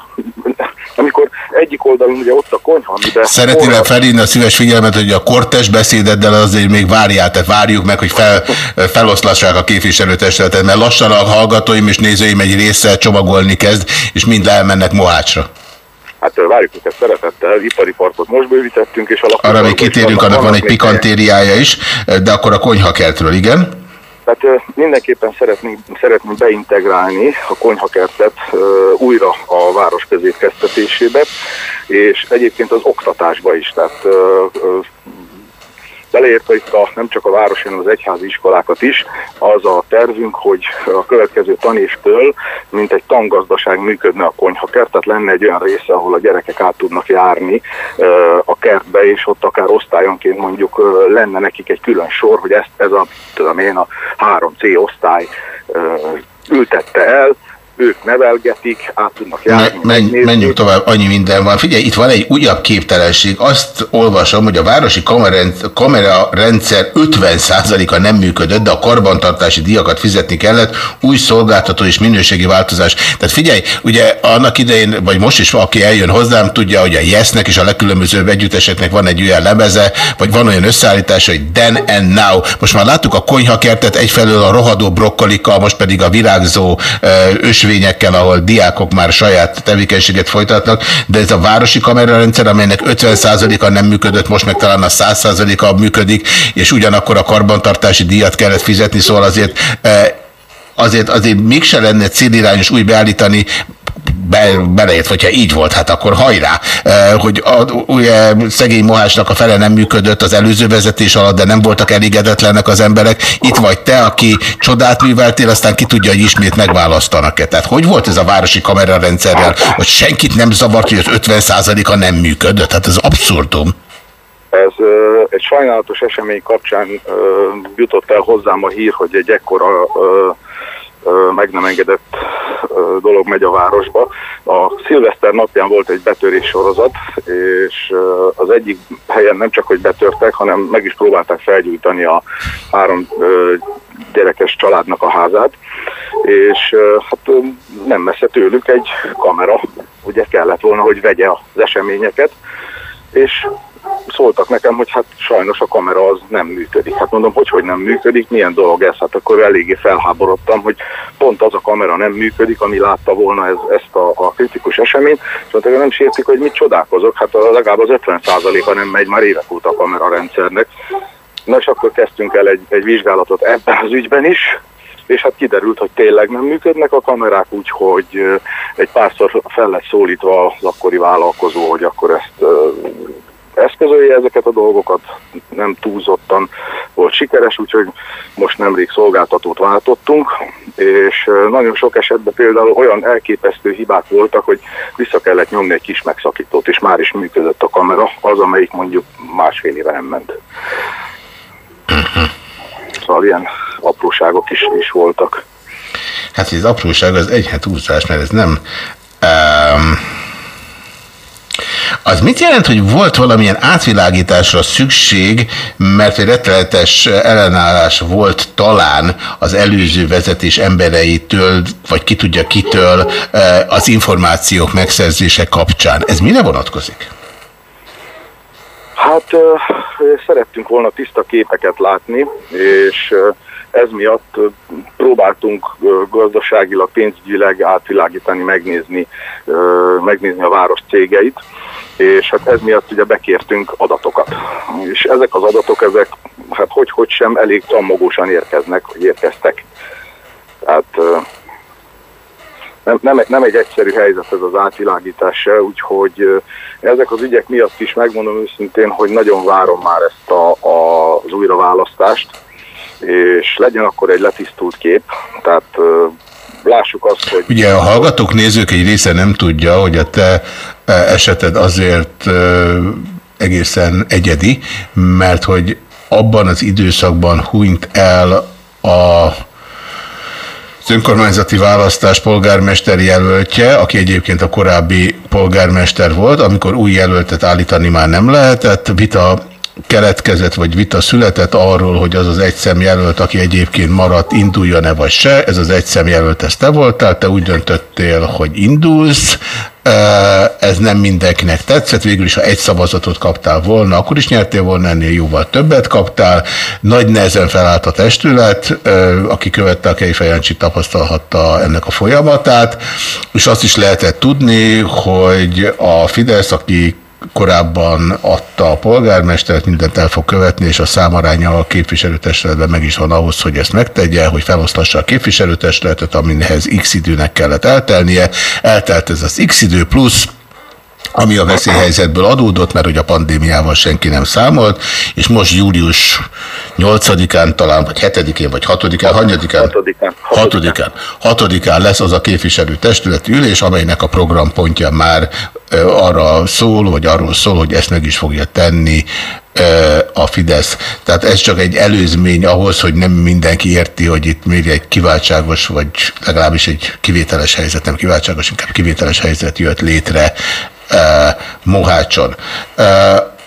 Amikor egyik oldalon ugye ott a konyha, amiben... Szeretném felhívni a szíves figyelmet, hogy a kortes beszédeddel azért még várjál, tehát várjuk meg, hogy fel, feloszlassák a képviselőtestületet, mert lassan a hallgatóim és nézőim egy része csomagolni kezd, és mind elmennek Mohácsra. Hát várjuk őket szeretettel, ipari parkot most bővítettünk, és a Arra még kitérünk, annak van egy pikantériája is, de akkor a konyhakertről, igen? Tehát mindenképpen szeretnénk, szeretnénk beintegrálni a konyhakertet újra a város közétkeztetésébe, és egyébként az oktatásba is. Tehát beleértve itt a, nem csak a városi, hanem az egyházi iskolákat is, az a tervünk, hogy a következő tanévtől, mint egy tangazdaság működne a konyhakert, tehát lenne egy olyan része, ahol a gyerekek át tudnak járni a kertbe, és ott akár osztályonként mondjuk lenne nekik egy külön sor, hogy ezt ez a, tudom én, a 3C osztály ültette el, ők nevelgetik, át tudnak járni. Men, menjünk tovább, annyi minden van. Figyelj, itt van egy újabb képtelenség. Azt olvasom, hogy a városi kamerarendszer 50%-a nem működött, de a karbantartási díjakat fizetni kellett, új szolgáltató és minőségi változás. Tehát figyelj, ugye annak idején, vagy most is aki eljön hozzám, tudja, hogy a Yesnek és a legkülönbözőbb együtteseknek van egy olyan lemeze, vagy van olyan összeállítás, hogy then and now. Most már láttuk a konyhakertet egyfelől a rohadó brokkolikkal, most pedig a virágzó ős ösvényekkel, ahol diákok már saját tevékenységet folytatnak, de ez a városi kamerarendszer, amelynek 50%-a nem működött, most meg talán a 100%-a működik, és ugyanakkor a karbantartási díjat kellett fizetni, szóval azért eh, azért, azért mégse lenne célirányos úgy beállítani, be, beleért, hogyha így volt, hát akkor hajrá, hogy a, ugye, szegény Mohásnak a fele nem működött az előző vezetés alatt, de nem voltak elégedetlenek az emberek. Itt vagy te, aki csodát műveltél, aztán ki tudja, hogy ismét megválasztanak-e. Tehát hogy volt ez a városi kamerarendszerrel, hogy senkit nem zavart, hogy az 50%-a nem működött? Hát ez abszurdum. Ez uh, egy sajnálatos esemény kapcsán uh, jutott el hozzám a hír, hogy egy ekkora meg nem engedett dolog megy a városba. A szilveszter napján volt egy betörés sorozat, és az egyik helyen nem csak, hogy betörtek, hanem meg is próbálták felgyújtani a három gyerekes családnak a házát, és hát nem messze tőlük egy kamera, ugye kellett volna, hogy vegye az eseményeket, és szóltak nekem, hogy hát sajnos a kamera az nem működik. Hát mondom, hogy hogy nem működik, milyen dolog ez? Hát akkor eléggé felháborodtam, hogy pont az a kamera nem működik, ami látta volna ez, ezt a, a kritikus eseményt, mondták, nem sértik, hogy mit csodálkozok, hát legalább az 50%-a nem megy már évek óta a kamerarendszernek. Na és akkor kezdtünk el egy, egy vizsgálatot ebben az ügyben is, és hát kiderült, hogy tényleg nem működnek a kamerák, úgyhogy egy párszor fel lett szólítva az akkori vállalkozó, hogy akkor ezt eszközölje ezeket a dolgokat, nem túlzottan volt sikeres, úgyhogy most nemrég szolgáltatót váltottunk, és nagyon sok esetben például olyan elképesztő hibák voltak, hogy vissza kellett nyomni egy kis megszakítót, és már is működött a kamera, az, amelyik mondjuk másfél éve nem ment. Szóval ilyen apróságok is, is voltak. Hát ez apróság az egyhet úszás, mert ez nem... Um az mit jelent, hogy volt valamilyen átvilágításra szükség, mert egy rettenetes ellenállás volt talán az előző vezetés embereitől, vagy ki tudja kitől eh, az információk megszerzése kapcsán. Ez mire vonatkozik? Hát eh, szerettünk volna tiszta képeket látni, és eh, ez miatt próbáltunk gazdaságilag, pénzügyileg átvilágítani, megnézni, megnézni a város cégeit és hát ez miatt ugye bekértünk adatokat. És ezek az adatok, ezek hát hogy-hogy sem elég tammogósan érkeznek, hogy érkeztek. Tehát nem, nem, nem egy egyszerű helyzet ez az átvilágítás se, úgyhogy ezek az ügyek miatt is megmondom őszintén, hogy nagyon várom már ezt a, a, az újraválasztást, és legyen akkor egy letisztult kép, tehát lássuk azt, hogy... Ugye a hallgatók, nézők egy része nem tudja, hogy a te eseted azért egészen egyedi, mert hogy abban az időszakban hunyt el a az önkormányzati választás polgármester jelöltje, aki egyébként a korábbi polgármester volt, amikor új jelöltet állítani már nem lehetett, vita keletkezett, vagy vita született arról, hogy az az egy jelölt, aki egyébként maradt, induljon-e vagy se. Ez az egy jelölt, ez te voltál, te úgy döntöttél, hogy indulsz. Ez nem mindenkinek tetszett, végül is ha egy szavazatot kaptál volna, akkor is nyertél volna, ennél jóval többet kaptál. Nagy nehezen felállt a testület, aki követte a Kejfejancsi tapasztalhatta ennek a folyamatát, és azt is lehetett tudni, hogy a Fidesz, aki korábban adta a polgármestert, mindent el fog követni, és a számaránya a képviselőtestületben meg is van ahhoz, hogy ezt megtegye, hogy felosztassa a képviselőtestületet, aminek x időnek kellett eltelnie. Eltelt ez az x idő plusz, ami a veszélyhelyzetből adódott, mert hogy a pandémiával senki nem számolt, és most július 8-án talán, vagy 7-én, vagy 6-án, hanyadikán? 6-án. 6-án lesz az a képviselő testületi ülés, amelynek a programpontja már arra szól, vagy arról szól, hogy ezt meg is fogja tenni a Fidesz. Tehát ez csak egy előzmény ahhoz, hogy nem mindenki érti, hogy itt még egy kiváltságos, vagy legalábbis egy kivételes helyzet, nem kiváltságos, inkább kivételes helyzet jött létre Mohácson.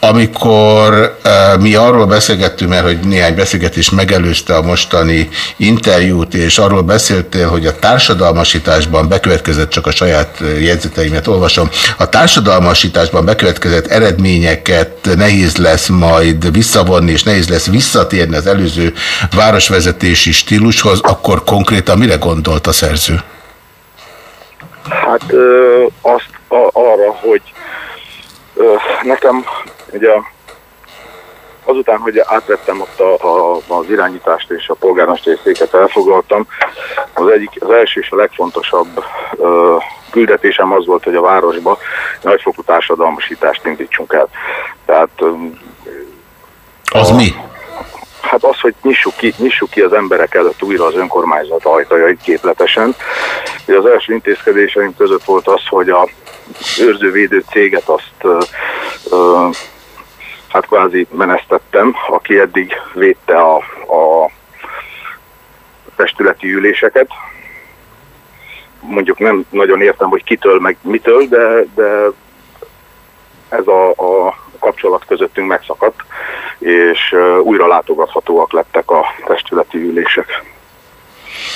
Amikor mi arról beszélgettünk, mert hogy néhány beszélgetés megelőzte a mostani interjút, és arról beszéltél, hogy a társadalmasításban bekövetkezett, csak a saját jegyzeteimet olvasom, a társadalmasításban bekövetkezett eredményeket nehéz lesz majd visszavonni, és nehéz lesz visszatérni az előző városvezetési stílushoz, akkor konkrétan mire gondolt a szerző? Hát ö, azt arra, hogy ö, nekem ugye azután, hogy átvettem ott a, a, az irányítást és a polgármesteri széket elfoglaltam, az egyik, az első és a legfontosabb ö, küldetésem az volt, hogy a városba nagyfokú társadalmasítást indítsunk el. Tehát ö, az a, mi? Hát az, hogy nyissuk ki, nyissuk ki az emberek előtt újra az önkormányzat ajtajait képletesen. Ugye az első intézkedéseim között volt az, hogy a őrzővédő céget azt hát kvázi menesztettem, aki eddig védte a, a testületi üléseket. Mondjuk nem nagyon értem, hogy kitől meg mitől, de, de ez a, a kapcsolat közöttünk megszakadt, és újra látogathatóak lettek a testületi ülések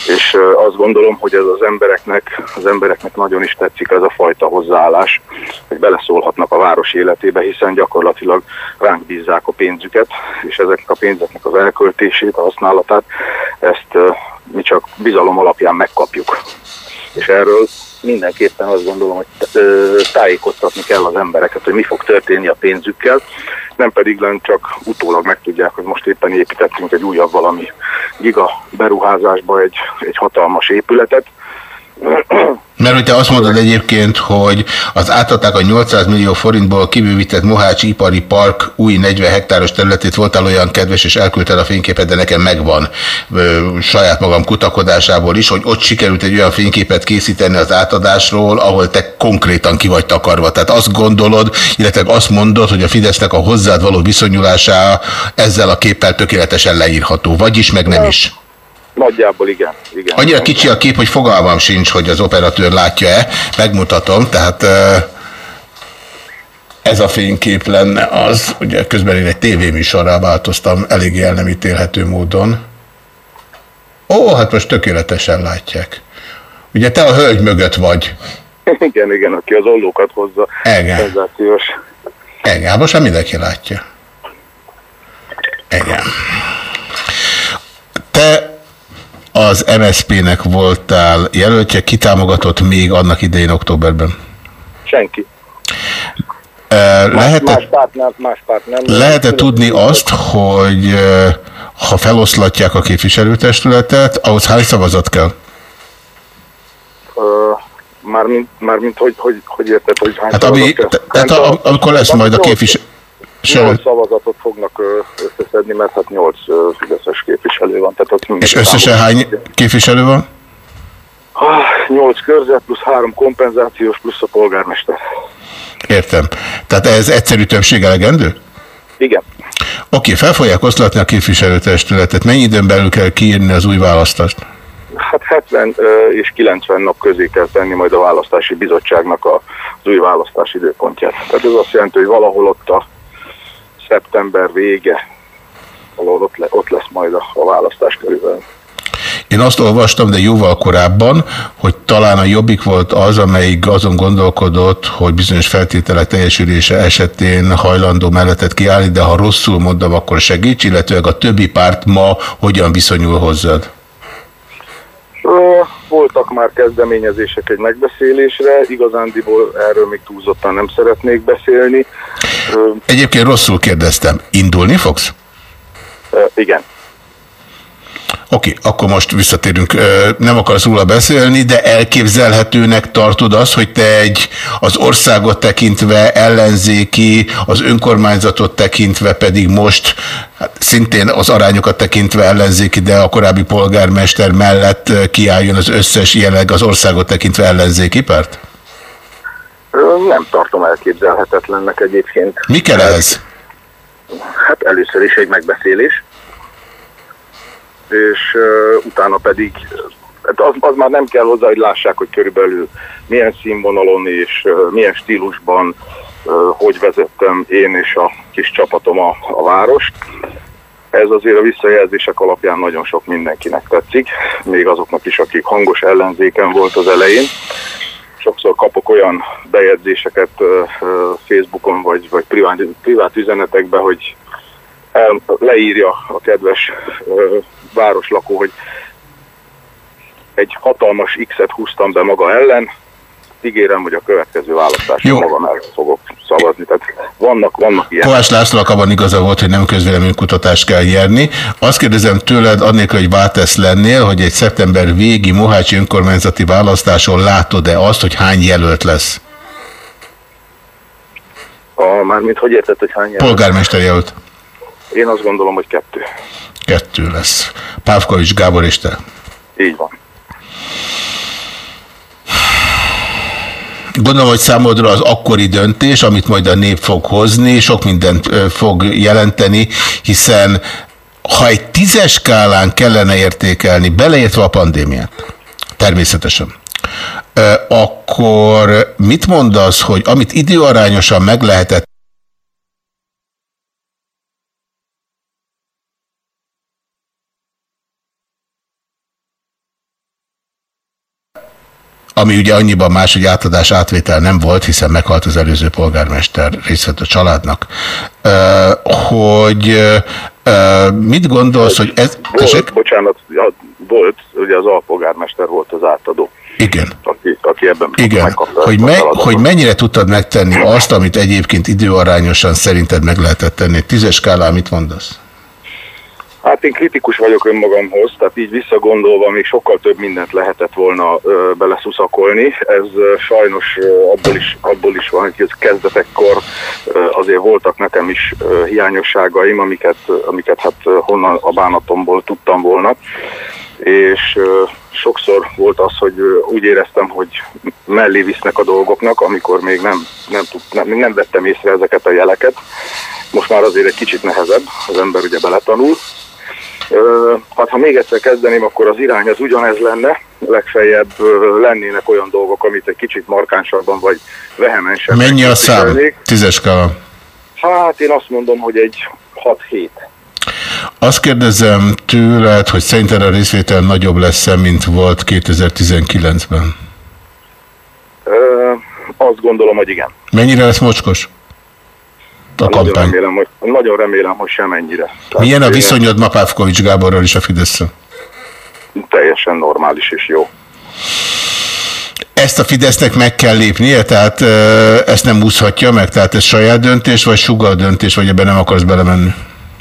és azt gondolom, hogy ez az embereknek, az embereknek nagyon is tetszik ez a fajta hozzáállás, hogy beleszólhatnak a város életébe, hiszen gyakorlatilag ránk bízzák a pénzüket, és ezeknek a pénzeknek az elköltését, a használatát, ezt mi csak bizalom alapján megkapjuk. És erről mindenképpen azt gondolom, hogy tájékoztatni kell az embereket, hogy mi fog történni a pénzükkel, nem pedig len csak utólag megtudják, hogy most éppen építettünk egy újabb valami giga beruházásba egy, egy hatalmas épületet, mert hogy te azt mondod egyébként, hogy az átadták a 800 millió forintból kibővített Mohácsi Ipari Park új 40 hektáros területét, voltál olyan kedves, és elküldted a fényképet, de nekem megvan ö, saját magam kutakodásából is, hogy ott sikerült egy olyan fényképet készíteni az átadásról, ahol te konkrétan ki vagy takarva. Tehát azt gondolod, illetve azt mondod, hogy a Fidesznek a hozzád való viszonyulása ezzel a képpel tökéletesen leírható, vagyis meg nem is. Nagyjából igen. igen. Annyira kicsi a kép, hogy fogalmam sincs, hogy az operatőr látja-e. Megmutatom, tehát ez a fénykép lenne az, ugye közben én egy tévéműsorrá változtam eléggé el nem ítélhető módon. Ó, hát most tökéletesen látják. Ugye te a hölgy mögött vagy. Igen, igen, aki az ollókat hozza. Igen. Szenzációs. Igen, most már mindenki látja. Igen. Te az MSZP-nek voltál jelöltje, kitámogatott még annak idején októberben? Senki. Lehet-e más, párt nem, más párt nem. Lehet-e tudni azt, hogy ha feloszlatják a képviselőtestületet, ahhoz hány szavazat kell? Mármint, mármint hogy, hogy, hogy érted, hogy hány hát ami, kell? Tehát a, amikor lesz majd a képviselő... 8 szavazatot fognak összeszedni, mert hát 8 fideszes képviselő van. Tehát ott És összesen hány képviselő van? 8 körzet plusz 3 kompenzációs plusz a polgármester. Értem. Tehát ez egyszerű többség elegendő? Igen. Oké, fel fogják oszlatni a képviselőtestületet. Mennyi időn belül kell kiírni az új választást? hát 70 és 90 nap közé kell tenni majd a választási bizottságnak az új választási időpontját. Tehát ez azt jelenti, hogy valahol ott a szeptember vége, valahol ott, le, ott lesz majd a, a választás körülbelül. Én azt olvastam, de jóval korábban, hogy talán a jobbik volt az, amelyik azon gondolkodott, hogy bizonyos feltételek teljesülése esetén hajlandó mellettet kiállni, de ha rosszul mondom, akkor segíts, illetőleg a többi párt ma hogyan viszonyul hozzád? Voltak már kezdeményezések egy megbeszélésre, igazándiból erről még túlzottan nem szeretnék beszélni. Egyébként rosszul kérdeztem, indulni fogsz? Igen. Oké, akkor most visszatérünk. Nem akarsz róla beszélni, de elképzelhetőnek tartod az, hogy te egy az országot tekintve ellenzéki, az önkormányzatot tekintve pedig most hát szintén az arányokat tekintve ellenzéki, de a korábbi polgármester mellett kiálljon az összes jelenleg az országot tekintve ellenzéki párt? Nem tartom elképzelhetetlennek egyébként. Mi kell ez? Hát először is egy megbeszélés és uh, utána pedig hát az, az már nem kell hozzá, hogy lássák, hogy körülbelül milyen színvonalon és uh, milyen stílusban uh, hogy vezettem én és a kis csapatom a, a várost. Ez azért a visszajelzések alapján nagyon sok mindenkinek tetszik, még azoknak is, akik hangos ellenzéken volt az elején. Sokszor kapok olyan bejegyzéseket Facebookon vagy, vagy privát, privát üzenetekbe, hogy el, leírja a kedves városlakó, hogy egy hatalmas X-et húztam be maga ellen, ígérem, hogy a következő választáson magam el fogok szavazni. Tehát vannak, vannak ilyen. Kovács Lászlónak abban igaza volt, hogy nem közvéleménykutatást kell nyerni. Azt kérdezem tőled, annélkül, hogy váltesz lennél, hogy egy szeptember végi Mohácsi önkormányzati választáson látod-e azt, hogy hány jelölt lesz? A, mármint hogy érted, hogy hány jelölt? Polgármester jelölt. Én azt gondolom, hogy kettő. Kettő lesz. Pávkovics Gábor és te. Így van. Gondolom, hogy számodra az akkori döntés, amit majd a nép fog hozni, sok mindent fog jelenteni, hiszen ha egy tízes skálán kellene értékelni, beleértve a pandémiát, természetesen, akkor mit mondasz, hogy amit időarányosan meg lehetett ami ugye annyiban más, hogy átadás átvétel nem volt, hiszen meghalt az előző polgármester, részt vett a családnak, hogy mit gondolsz, hogy ez... Volt, bocsánat, volt, ugye az alpolgármester volt az átadó. Igen. Aki, aki ebben Igen, hogy, me, hogy mennyire tudtad megtenni azt, amit egyébként időarányosan szerinted meg lehetett tenni. Tízes skálán mit mondasz? Hát én kritikus vagyok önmagamhoz, tehát így visszagondolva még sokkal több mindent lehetett volna ö, beleszuszakolni. Ez ö, sajnos ö, abból, is, abból is van, hogy kezdetekkor ö, azért voltak nekem is ö, hiányosságaim, amiket, amiket hát honnan a bánatomból tudtam volna. És ö, sokszor volt az, hogy úgy éreztem, hogy mellé visznek a dolgoknak, amikor még nem, nem, tud, nem, nem vettem észre ezeket a jeleket. Most már azért egy kicsit nehezebb, az ember ugye beletanul, Hát ha még egyszer kezdeném, akkor az irány az ugyanez lenne, legfeljebb lennének olyan dolgok, amit egy kicsit markánsabban vagy vehemensebben. Mennyi a szám? Tízes skala? Hát én azt mondom, hogy egy 6-7. Azt kérdezem tőled, hogy szerinted a részvétel nagyobb lesz-e, mint volt 2019-ben? Azt gondolom, hogy igen. Mennyire lesz mocskos? A kampány. Nagyon remélem, hogy, nagyon remélem, hogy sem ennyire. Tehát Milyen a viszonyod Mapávkovics Gáborral és a fidesz -szel? Teljesen normális és jó. Ezt a Fidesznek meg kell lépnie, tehát ezt nem úszhatja meg, tehát ez saját döntés, vagy sugal döntés, vagy ebben nem akarsz belemenni?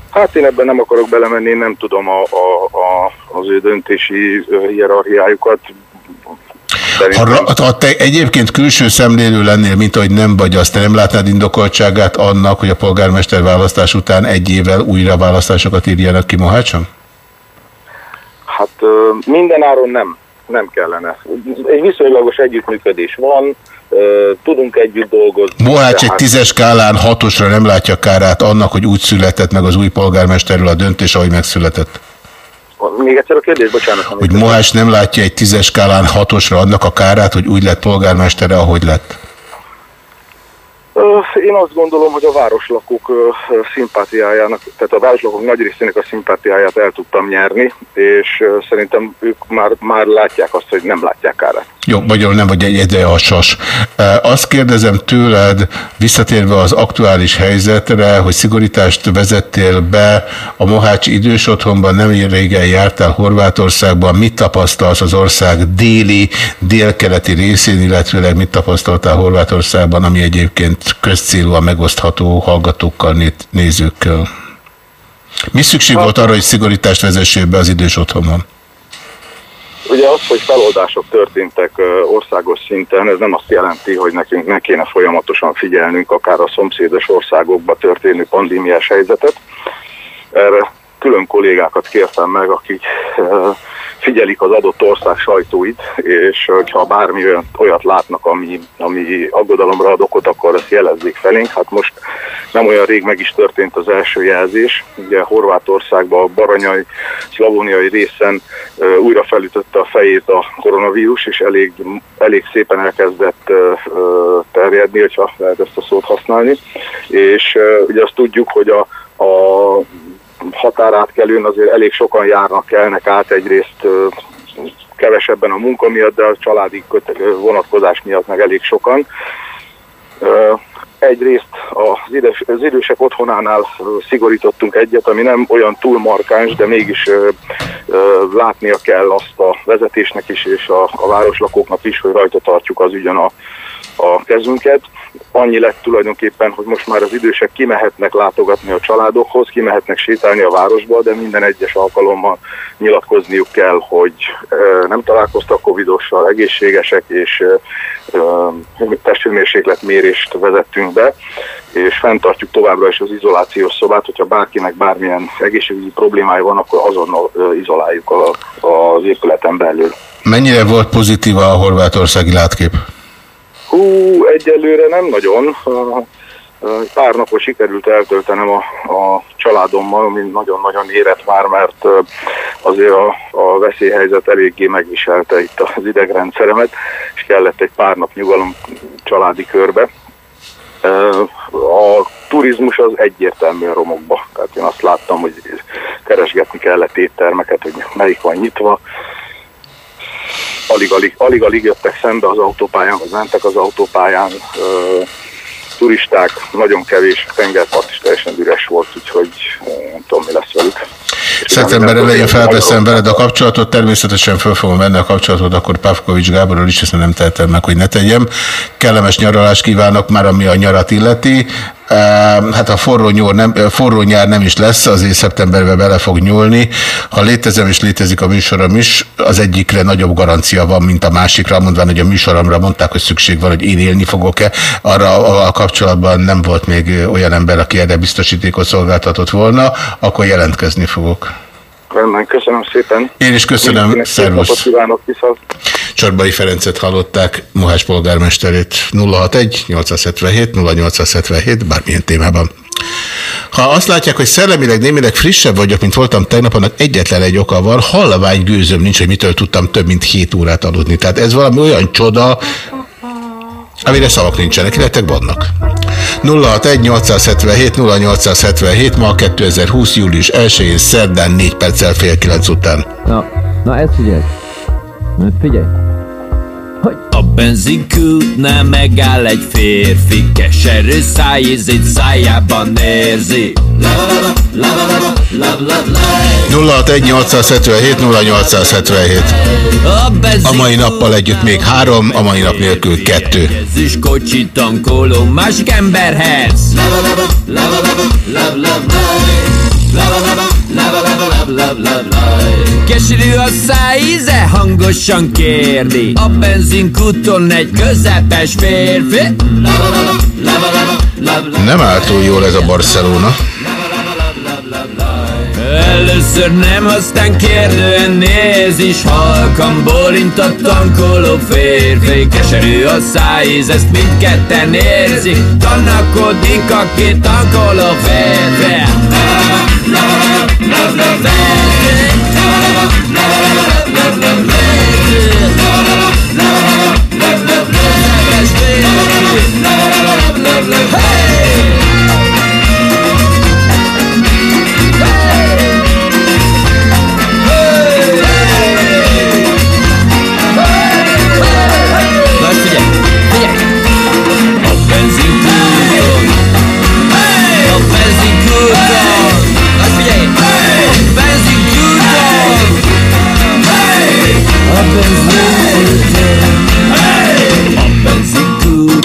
Hát én ebben nem akarok belemenni, én nem tudom a, a, a, az ő döntési hierarchiájukat, ha, ha te egyébként külső szemlélő lennél, mint ahogy nem vagy, azt te nem látnád indokoltságát annak, hogy a polgármester választás után egy évvel újra választásokat írjanak ki Mohácson? Hát mindenáron nem, nem kellene. Egy viszonylagos együttműködés van, tudunk együtt dolgozni. Mohács egy tízes skálán hatosra nem látja kárát annak, hogy úgy született meg az új polgármesterről a döntés, ahogy megszületett? Még egyszer a kérdés, bocsánat. Hogy Mohács nem látja egy tízes skálán hatosra annak a kárát, hogy úgy lett polgármestere, ahogy lett? Én azt gondolom, hogy a városlakók szimpátiájának, tehát a városlakók nagy részének a szimpátiáját el tudtam nyerni, és szerintem ők már, már látják azt, hogy nem látják árát. Jó, magyarul nem vagy egy ideasas. Azt kérdezem tőled, visszatérve az aktuális helyzetre, hogy szigorítást vezettél be a Mohács idős otthonban, nem régen jártál Horvátországban, mit tapasztalsz az ország déli, délkeleti részén, illetőleg mit tapasztaltál Horvátországban, ami egyébként közcélúan megosztható hallgatókkal, né- nézőkkel? Mi szükség volt arra, hogy szigorítást vezessél be az idős otthonban? Ugye az, hogy feloldások történtek országos szinten, ez nem azt jelenti, hogy nekünk ne kéne folyamatosan figyelnünk akár a szomszédos országokba történő pandémiás helyzetet. Erre külön kollégákat kértem meg, akik figyelik az adott ország sajtóit, és ha bármi olyan, olyat látnak, ami, ami aggodalomra ad okot, akkor ezt jelezzék felénk. Hát most nem olyan rég meg is történt az első jelzés. Ugye Horvátországban a baranyai, szlavóniai részen újra felütötte a fejét a koronavírus, és elég, elég szépen elkezdett terjedni, hogyha lehet ezt a szót használni. És ugye azt tudjuk, hogy a, a határátkelőn azért elég sokan járnak, kelnek át egyrészt kevesebben a munka miatt, de a családi vonatkozás miatt meg elég sokan. Egyrészt az, ides, az idősek otthonánál szigorítottunk egyet, ami nem olyan túl markáns, de mégis ö, ö, látnia kell azt a vezetésnek is és a, a városlakóknak is, hogy rajta tartjuk az ügyen a, a kezünket. Annyi lett tulajdonképpen, hogy most már az idősek kimehetnek látogatni a családokhoz, kimehetnek sétálni a városba, de minden egyes alkalommal nyilatkozniuk kell, hogy nem találkoztak covidossal, egészségesek, és testhőmérsékletmérést vezettünk be, és fenntartjuk továbbra is az izolációs szobát, hogyha bárkinek bármilyen egészségügyi problémája van, akkor azonnal izoláljuk az épületen belül. Mennyire volt pozitív a horvátországi látkép? Hú, egyelőre nem nagyon. Pár napot sikerült eltöltenem a, a családommal, ami nagyon-nagyon érett már, mert azért a, a veszélyhelyzet eléggé megviselte itt az idegrendszeremet, és kellett egy pár nap nyugalom családi körbe. A turizmus az egyértelműen romokba. Tehát én azt láttam, hogy keresgetni kellett éttermeket, hogy melyik van nyitva, alig-alig, alig-alig jöttek szembe az autópályán, vagy mentek az autópályán ö, turisták, nagyon kevés, a tengerpart is teljesen üres volt, úgyhogy nem tudom, mi lesz velük. Szeptember elején felveszem veled a kapcsolatot, természetesen föl fogom venni a kapcsolatot, akkor Pavkovics Gáborral is, ezt nem tehetem meg, hogy ne tegyem. Kellemes nyaralást kívánok már, ami a nyarat illeti. Hát a forró, nyúr nem, forró nyár nem is lesz, azért szeptemberben bele fog nyúlni. Ha létezem és létezik a műsorom is, az egyikre nagyobb garancia van, mint a másikra, mondván, hogy a műsoromra mondták, hogy szükség van, hogy én élni fogok-e. Arra a kapcsolatban nem volt még olyan ember, aki erre biztosítékot szolgáltatott volna, akkor jelentkezni fogok. Rendben, köszönöm szépen. Én is köszönöm, szervusz. kívánok, viszont. Csorbai Ferencet hallották, Mohács polgármesterét 061 877 0877 bármilyen témában. Ha azt látják, hogy szellemileg némileg frissebb vagyok, mint voltam tegnap, annak egyetlen egy oka van, halvány gőzöm nincs, hogy mitől tudtam több mint 7 órát aludni. Tehát ez valami olyan csoda, amire szavak nincsenek, illetve vannak. 061 877 0877 ma 2020. július 1-én szerdán 4 perccel fél 9 után. Na, na ezt figyelj. Na, figyelj. Benzinkútnál megáll egy férfi, keserű szájízét szájában érzi. 061 877 0877 A mai nappal együtt még három, a mai nap nélkül kettő. Ez kocsi tankoló másik emberhez. Keserű a szájíze, hangosan kérdi A benzinkúton egy közepes férfi Nem áll túl jól ez a Barcelona. Először nem, aztán kérdően néz is Halkan bólint a tankoló férfi. Keserű a szájíz, ezt mindketten érzik. Tanakodik a két tankoló férfi. Na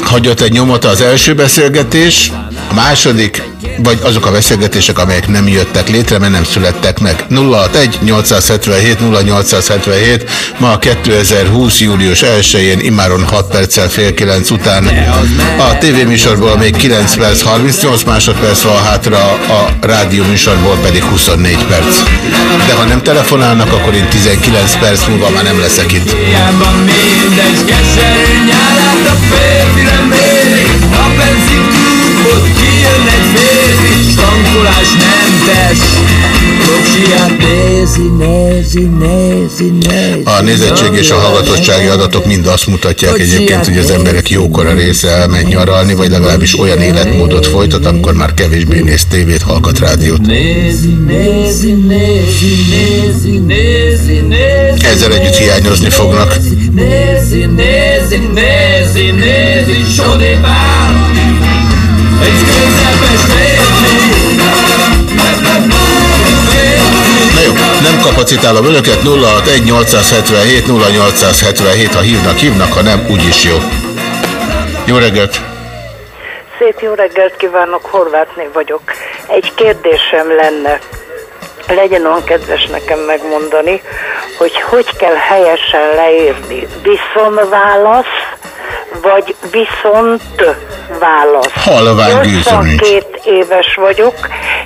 Hagyott egy nyomot az első beszélgetés, a második, vagy azok a beszélgetések, amelyek nem jöttek létre, mert nem születtek meg. 061 877 0877 ma a 2020. július 1-én imáron 6 perccel fél 9 után. A tévéműsorból még 9 perc 38 másodperc van hátra, a rádió műsorból pedig 24 perc. De ha nem telefonálnak, akkor én 19 perc múlva már nem leszek itt. Hiába keserű nyálát a férfi A nézi, nézi, nézi, nézi. A nézettség és a hallgatottsági adatok mind azt mutatják egyébként, hogy az emberek jókora része elmegy nyaralni, vagy legalábbis olyan életmódot folytat, amikor már kevésbé néz tévét, hallgat rádiót. Nézi, nézi, nézi, nézi, nézi, nézi. Ezzel együtt hiányozni fognak. Nézi, nézi, nézi, nézi, Egy közepes nem kapacitálom önöket, 061 877 0877, ha hívnak, hívnak, ha nem, úgyis jó. Jó reggelt! Szép jó reggelt kívánok, Horvátné vagyok. Egy kérdésem lenne. Legyen olyan kedves nekem megmondani, hogy hogy kell helyesen leírni. Viszonválasz, vagy viszont válasz. Halvány gőzöm nincs. 82 éves vagyok,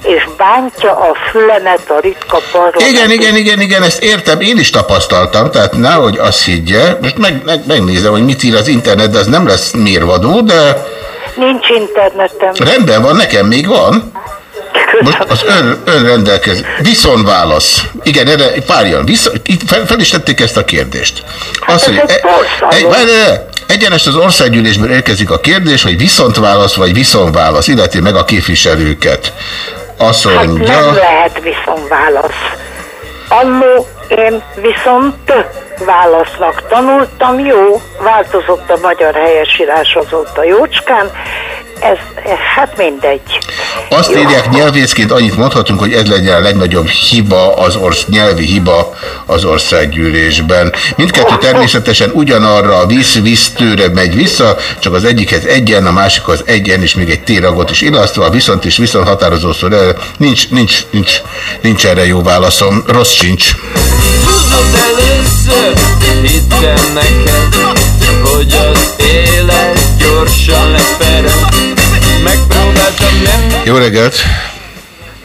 és bántja a fülemet a ritka parlament. Igen, igen, igen, igen, ezt értem, én is tapasztaltam, tehát nehogy azt higgye, most meg, meg, megnézem, hogy mit ír az internet, de az nem lesz mérvadó, de Nincs internetem. rendben van, nekem még van. Most az ön, ön rendelkez. Viszonválasz. Igen, erre párjan. Itt fel, fel is tették ezt a kérdést. Azt, ez hogy, egy országos. egy, várj, egyenest az országgyűlésből érkezik a kérdés, hogy viszontválasz vagy viszonválasz, illeti meg a képviselőket. Azt Hát mondja... nem lehet viszonválasz. Annó én viszont válasznak tanultam, jó, változott a magyar helyesírás azóta jócskán, ez, hát mindegy. Azt Jó. írják nyelvészként, annyit mondhatunk, hogy ez legyen a legnagyobb hiba, az orsz, nyelvi hiba az országgyűlésben. Mindkettő természetesen ugyanarra a visz-visz-tőre megy vissza, csak az egyikhez egyen, a másikhoz egyen, és még egy téragot is illasztva, viszont is viszont határozó szó, de nincs, nincs, nincs, nincs erre jó válaszom, rossz sincs. Tudod először, neked Hogy az élet gyorsan lepered Megpróbáltam nem Jó reggelt!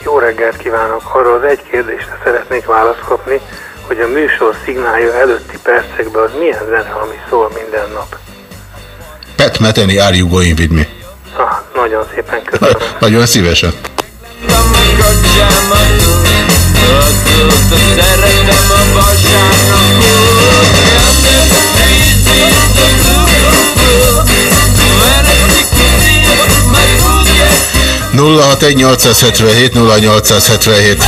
Jó reggelt kívánok! Arra az egy kérdésre szeretnék választ kapni, hogy a műsor szignálja előtti percekben az milyen zene, ami szól minden nap. Pat Metheny, are you going with me? Ah, nagyon szépen köszönöm. Nagyon szívesen. szeretem a vasárnapot 061 877 0877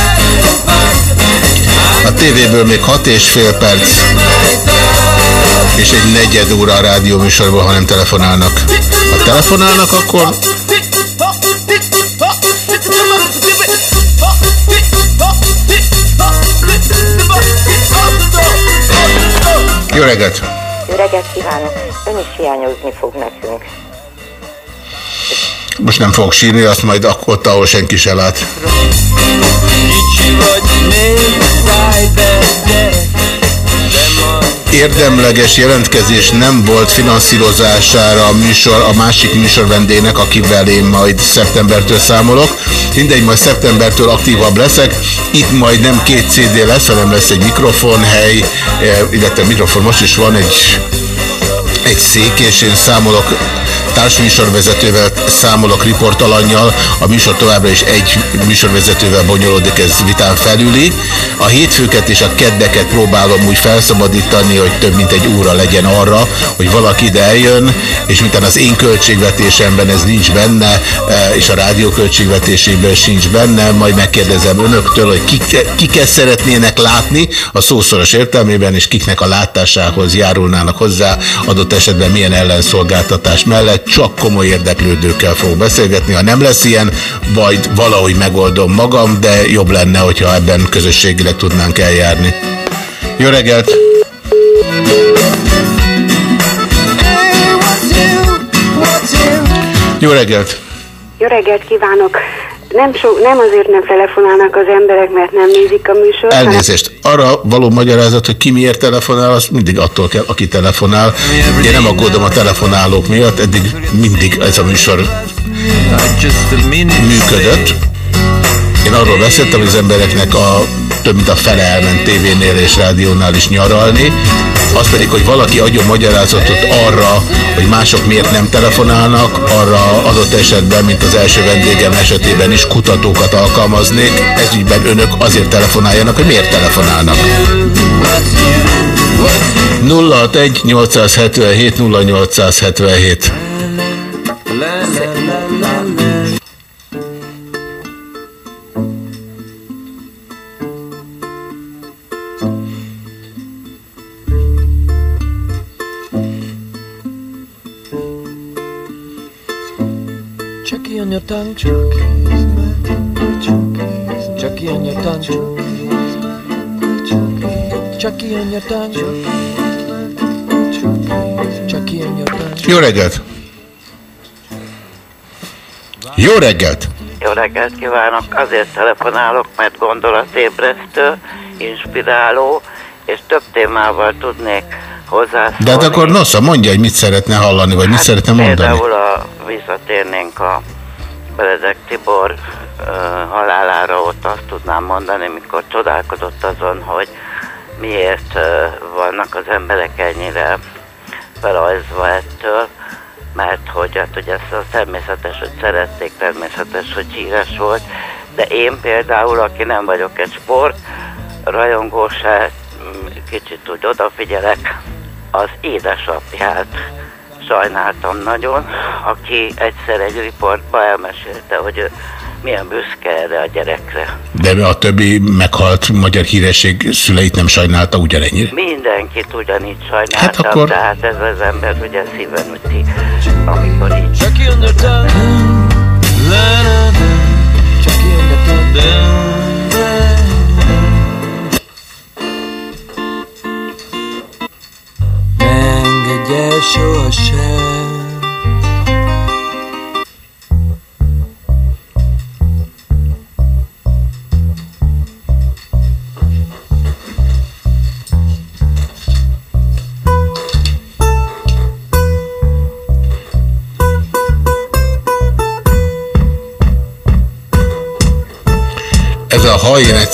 A tévéből még 6 és fél perc és egy negyed óra a rádióműsorban, ha nem telefonálnak. Ha telefonálnak, akkor jó reggelt! Jó reggelt kívánok! Ön is hiányozni fog nekünk. Most nem fogok sírni, azt majd ak- ott, ahol senki se lát. Érdemleges jelentkezés nem volt finanszírozására a műsor, a másik műsor vendének, akivel én majd szeptembertől számolok. Mindegy, majd szeptembertől aktívabb leszek. Itt majd nem két CD lesz, hanem lesz egy mikrofonhely, eh, illetve mikrofon most is van egy, egy szék, és én számolok Társműsorvezetővel számolok riportalanyjal, a műsor továbbra is egy műsorvezetővel bonyolódik, ez vitán felüli. A hétfőket és a keddeket próbálom úgy felszabadítani, hogy több mint egy óra legyen arra, hogy valaki ide eljön, és miután az én költségvetésemben ez nincs benne, e, és a rádió költségvetésében sincs benne, majd megkérdezem önöktől, hogy kik, kiket szeretnének látni a szószoros értelmében, és kiknek a látásához járulnának hozzá, adott esetben milyen ellenszolgáltatás mellett csak komoly érdeklődőkkel fog beszélgetni. Ha nem lesz ilyen, majd valahogy megoldom magam, de jobb lenne, hogyha ebben közösségileg tudnánk eljárni. Jó reggelt! Jó reggelt! Jó reggelt kívánok! Nem, so, nem azért nem telefonálnak az emberek, mert nem nézik a műsort. Elnézést. Arra való magyarázat, hogy ki miért telefonál, az mindig attól kell, aki telefonál. Én nem aggódom a telefonálók miatt, eddig mindig ez a műsor működött. Én arról beszéltem, hogy az embereknek a több mint a fele elment tévénél és rádiónál is nyaralni. Az pedig, hogy valaki adjon magyarázatot arra, hogy mások miért nem telefonálnak, arra adott esetben, mint az első vendégem esetében is kutatókat alkalmaznék. Ez ügyben önök azért telefonáljanak, hogy miért telefonálnak. 061 877 0877 your tongue, Chucky. Chucky on your tongue, Chucky on your tongue, Chucky on your tongue. Jó reggelt! Jó reggelt! Jó reggelt kívánok! Azért telefonálok, mert gondolatébresztő, inspiráló, és több témával tudnék hozzászólni. De hát akkor nosza, mondja, hogy mit szeretne hallani, vagy mit szeretne mondani. Például a, visszatérnénk a Beledek Tibor uh, halálára, ott azt tudnám mondani, mikor csodálkozott azon, hogy miért uh, vannak az emberek ennyire felajzva ettől, mert hogy hát ugye ez az természetes, hogy szerették, természetes, hogy híres volt, de én például, aki nem vagyok egy sport, rajongó se, mm, kicsit úgy odafigyelek, az édesapját sajnáltam nagyon, aki egyszer egy riportba elmesélte, hogy ő milyen büszke erre a gyerekre. De a többi meghalt magyar híresség szüleit nem sajnálta ugyanennyire? Mindenkit ugyanígy sajnáltam, Hát akkor- tehát ez az ember ugye szíven üti, amikor így.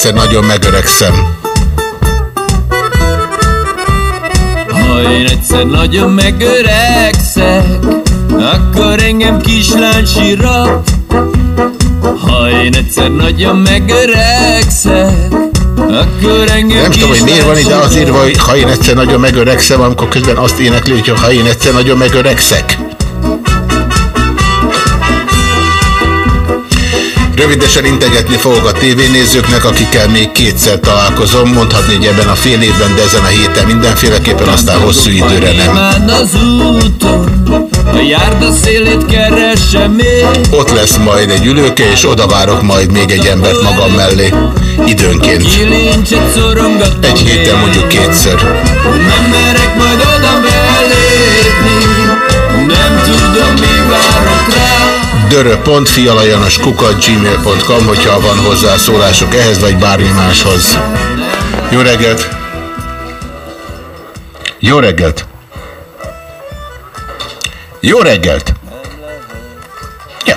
Egyszer nagyon megöregszem. Ha én egyszer nagyon megöregszek, akkor engem kislány sírat. Ha én egyszer nagyon megöregszek, akkor engem Nem tudom, hogy miért van ide az írva, hogy ha én egyszer nagyon megöregszem, amikor közben azt énekli, hogy ha én egyszer nagyon megöregszek. Rövidesen integetni fogok a tévénézőknek, akikkel még kétszer találkozom, mondhatni, hogy ebben a fél évben, de ezen a héten mindenféleképpen, aztán hosszú időre nem. Ott lesz majd egy ülőke, és oda várok majd még egy embert magam mellé. Időnként. Egy héten mondjuk kétszer. Nem merek majd oda dörö.fialajanos gmail.com, hogyha van hozzászólások ehhez, vagy bármi máshoz. Jó reggelt! Jó reggelt! Jó reggelt! Ja.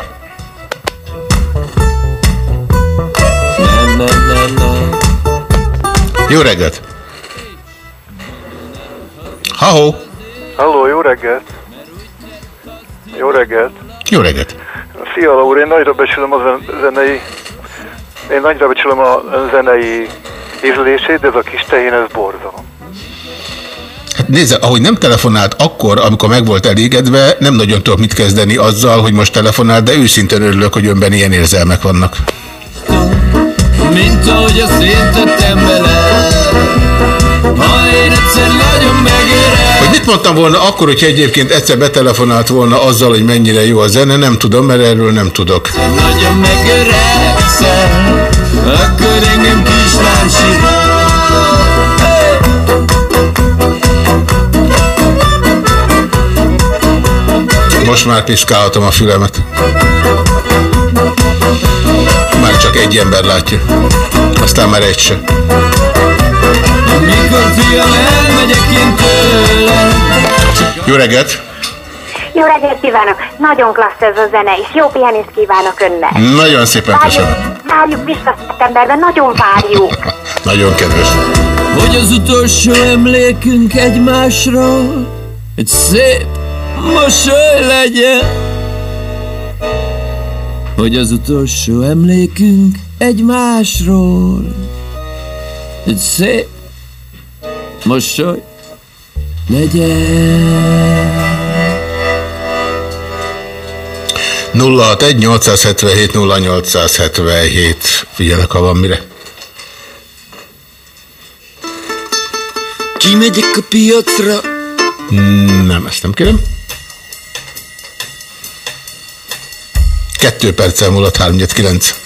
Jó reggelt! Ha-ho! Halló, jó reggelt! Jó reggelt! Jó reggelt! Fiala úr, én nagyra becsülöm a zen- zenei... Én nagyra becsülöm a zenei ízlését, de ez a kis tehén, ez borzalom. Hát nézze, ahogy nem telefonált akkor, amikor meg volt elégedve, nem nagyon tudok mit kezdeni azzal, hogy most telefonál, de őszintén örülök, hogy önben ilyen érzelmek vannak. Mint ahogy a szétettem vele Ha én egyszer nagyon megérem Hogy mit mondtam volna akkor, hogyha egyébként egyszer betelefonált volna azzal, hogy mennyire jó a zene, nem tudom, mert erről nem tudok. Nagyon megöregszel Akkor engem kislány Most már piszkálhatom a fülemet. Már csak egy ember látja. Aztán már egy se. Mikor fiam elmegyek én tőle Jó reggelt! Jó reggelt kívánok! Nagyon klassz ez a zene, és jó pihenést kívánok önnek! Nagyon szépen köszönöm. Várjuk, várjuk vissza szeptemberben, nagyon várjuk! Nagyon kedves. Hogy az utolsó emlékünk egymásról Egy szép mosoly legyen Hogy az utolsó emlékünk egymásról Egy szép mosoly legyen. 061 877 0877 figyelek, ha van mire. Kimegyek a piacra. Hmm, nem, ezt nem kérem. Kettő perccel múlott 3 9.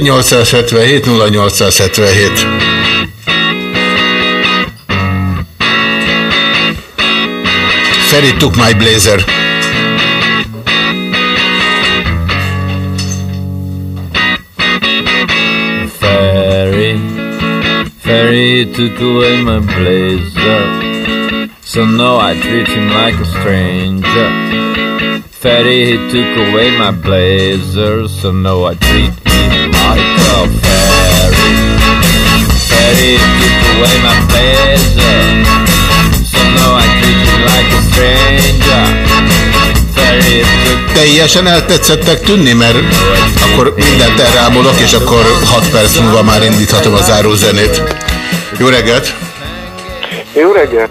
061 877 0877. Feri took my blazer. Ferry, ferry took away my blazer. So now I treat him like a stranger. Ferry, he took away my blazer. So now I treat a. Ferry took away my blazer. So now I treat him like a stranger. Teljesen eltetszettek tűnni, mert akkor mindent elrámolok, és akkor 6 perc múlva már indíthatom a zárózenét. Jó reggelt! Jó reggelt!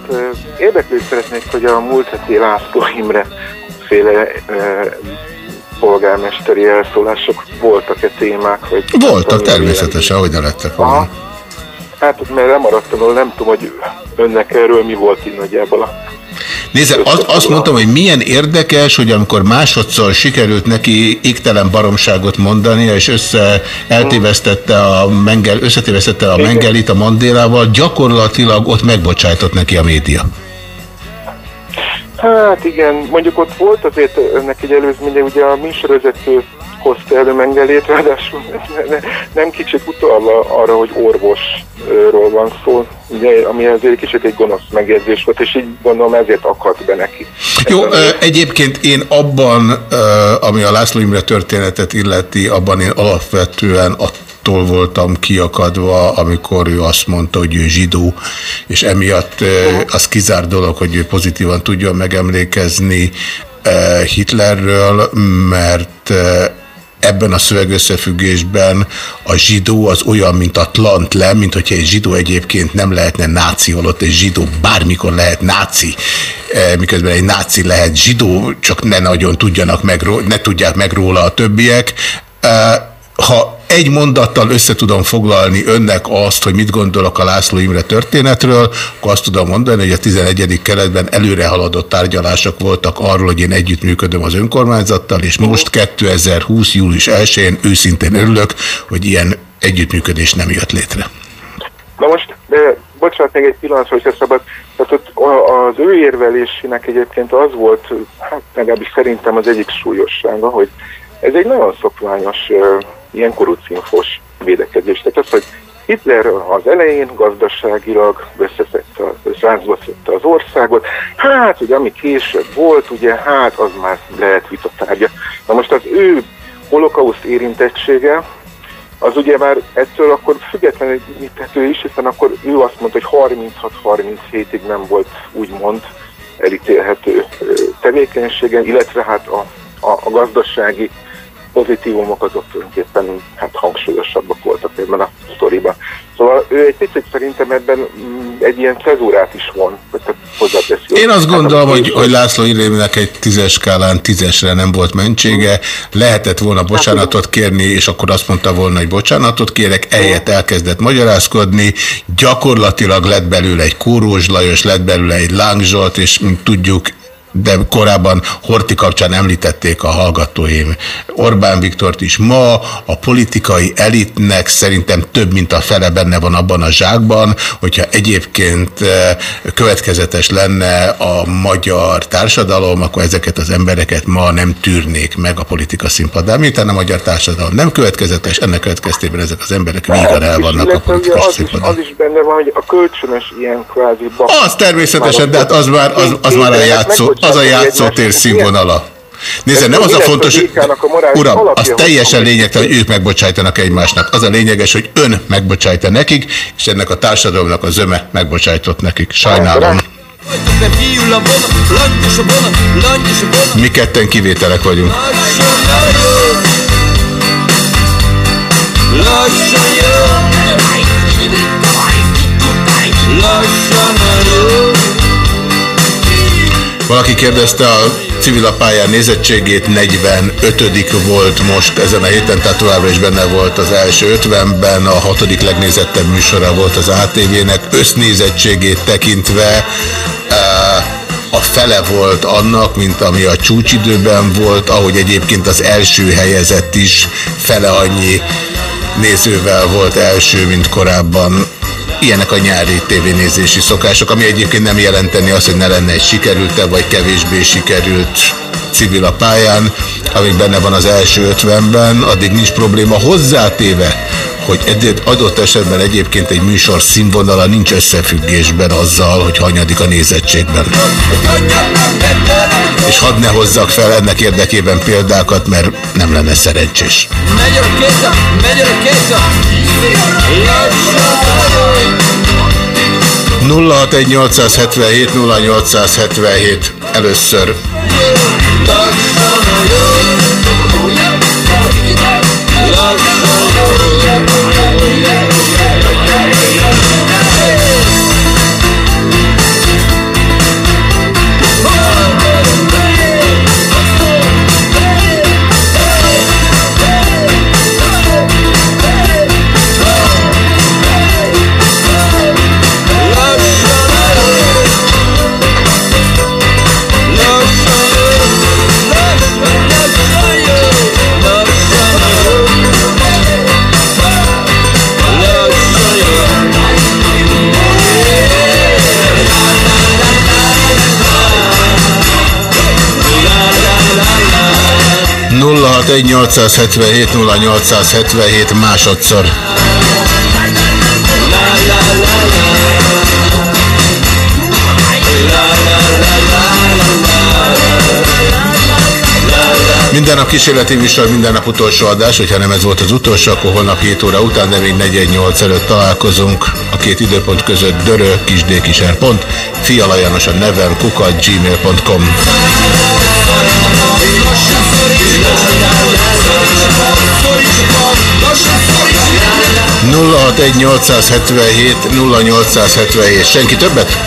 Érdeklő szeretnék, hogy a múlt heti László Imre féle e, polgármesteri elszólások voltak-e témák? Vagy Voltak természetesen, ahogy ne lettek volna. Aha. Hát, mert lemaradtam, nem tudom, hogy önnek erről mi volt így nagyjából a Nézze, azt, azt mondtam, hogy milyen érdekes, hogy amikor másodszor sikerült neki égtelen baromságot mondania, és össze eltévesztette a, mengel, összetévesztette a mengelit a Mandélával, gyakorlatilag ott megbocsájtott neki a média. Hát igen, mondjuk ott volt azért ennek egy előzménye, ugye a műsorvezető hozta elő Mengelét, ráadásul ne, ne, nem kicsit utalva arra, hogy orvosról van szó, ugye, ami azért kicsit egy gonosz megjegyzés volt, és így gondolom ezért akadt be neki. Jó, ö, egyébként én abban, ö, ami a László Imre történetet illeti, abban én alapvetően attól voltam kiakadva, amikor ő azt mondta, hogy ő zsidó, és emiatt az kizár dolog, hogy ő pozitívan tudjon megemlékezni Hitlerről, mert ebben a szövegösszefüggésben a zsidó az olyan, mint a tlant mint hogyha egy zsidó egyébként nem lehetne náci, holott egy zsidó bármikor lehet náci, eh, miközben egy náci lehet zsidó, csak ne nagyon tudjanak meg, ne tudják meg róla a többiek. Ha egy mondattal össze tudom foglalni önnek azt, hogy mit gondolok a László Imre történetről, akkor azt tudom mondani, hogy a 11. keletben előre haladott tárgyalások voltak arról, hogy én együttműködöm az önkormányzattal, és most 2020. július 1-én őszintén örülök, hogy ilyen együttműködés nem jött létre. Na most, de, bocsánat, még egy pillanat, hogyha szabad. Tehát ott az ő érvelésének egyébként az volt, hát legalábbis szerintem az egyik súlyossága, hogy ez egy nagyon szokványos ilyen kurucinfos védekezés. Tehát az, hogy Hitler az elején gazdaságilag összeszedte, rázba szedte az országot, hát, hogy ami később volt, ugye, hát az már lehet vitatárgya. Na most az ő holokauszt érintettsége, az ugye már ettől akkor függetleníthető is, hiszen akkor ő azt mondta, hogy 36-37-ig nem volt úgymond elítélhető tevékenységen, illetve hát a, a, a gazdasági pozitívumok azok tulajdonképpen hát hangsúlyosabbak voltak ebben a sztoriban. Szóval ő egy picit szerintem ebben mm, egy ilyen cezúrát is von, vagy hozzáteszi. Én azt Hát gondolom, hogy, később- hogy László Irémnek egy tízes skálán tízesre nem volt mentsége. Lehetett volna bocsánatot kérni, és akkor azt mondta volna, hogy bocsánatot kérek, ehelyett elkezdett magyarázkodni. Gyakorlatilag lett belőle egy Kórós Lajos, lett belőle egy Láng Zsolt, és mint tudjuk, de korábban Horti kapcsán említették a hallgatóim Orbán Viktort is. Ma a politikai elitnek szerintem több, mint a fele benne van abban a zsákban, hogyha egyébként eh, következetes lenne a magyar társadalom, akkor ezeket az embereket ma nem tűrnék meg a politika színpadán. Miután a magyar társadalom nem következetes, ennek következtében ezek az emberek vígan el vannak a politikai az is, színpadon. az is benne van, hogy a kölcsönös ilyen kvázi. Az természetesen, de hát az már, az, az már a játszó, az a játszótér színvonala. Nézze, nem az a fontos, hogy, uram, az teljesen lényegtelen, hogy ők megbocsájtanak egymásnak. Az a lényeges, hogy ön megbocsájta nekik, és ennek a társadalomnak az öme megbocsájtott nekik. Sajnálom. A a a Mi ketten kivételek vagyunk. Lassan jön Lassan jön Valaki kérdezte a civil pályán nézettségét, 45 volt most ezen a héten, tehát továbbra is benne volt az első 50-ben, a hatodik legnézettebb műsora volt az ATV-nek, össznézettségét tekintve eh, a fele volt annak, mint ami a csúcsidőben volt, ahogy egyébként az első helyezett is fele annyi nézővel volt első, mint korábban. Ilyenek a nyári tévénézési szokások, ami egyébként nem jelenteni azt, hogy ne lenne egy sikerültebb vagy kevésbé sikerült civil a pályán, amíg benne van az első 50-ben, addig nincs probléma hozzátéve, hogy eddig adott esetben egyébként egy műsor színvonala nincs összefüggésben azzal, hogy hanyadik a nézettségben. És hadd ne hozzak fel ennek érdekében példákat, mert nem lenne szerencsés. Megy a rakéta, megy a Lassan 061877 0877 először. nulla 877 0877 másodszor. Minden nap kísérleti műsor, minden nap utolsó adás, hogyha nem ez volt az utolsó, akkor holnap 7 óra után, de még 418 előtt találkozunk. A két időpont között dörö, kisdékiser pont, fialajanos a nevem, kukat, gmail.com. 061 877 0877 Senki többet?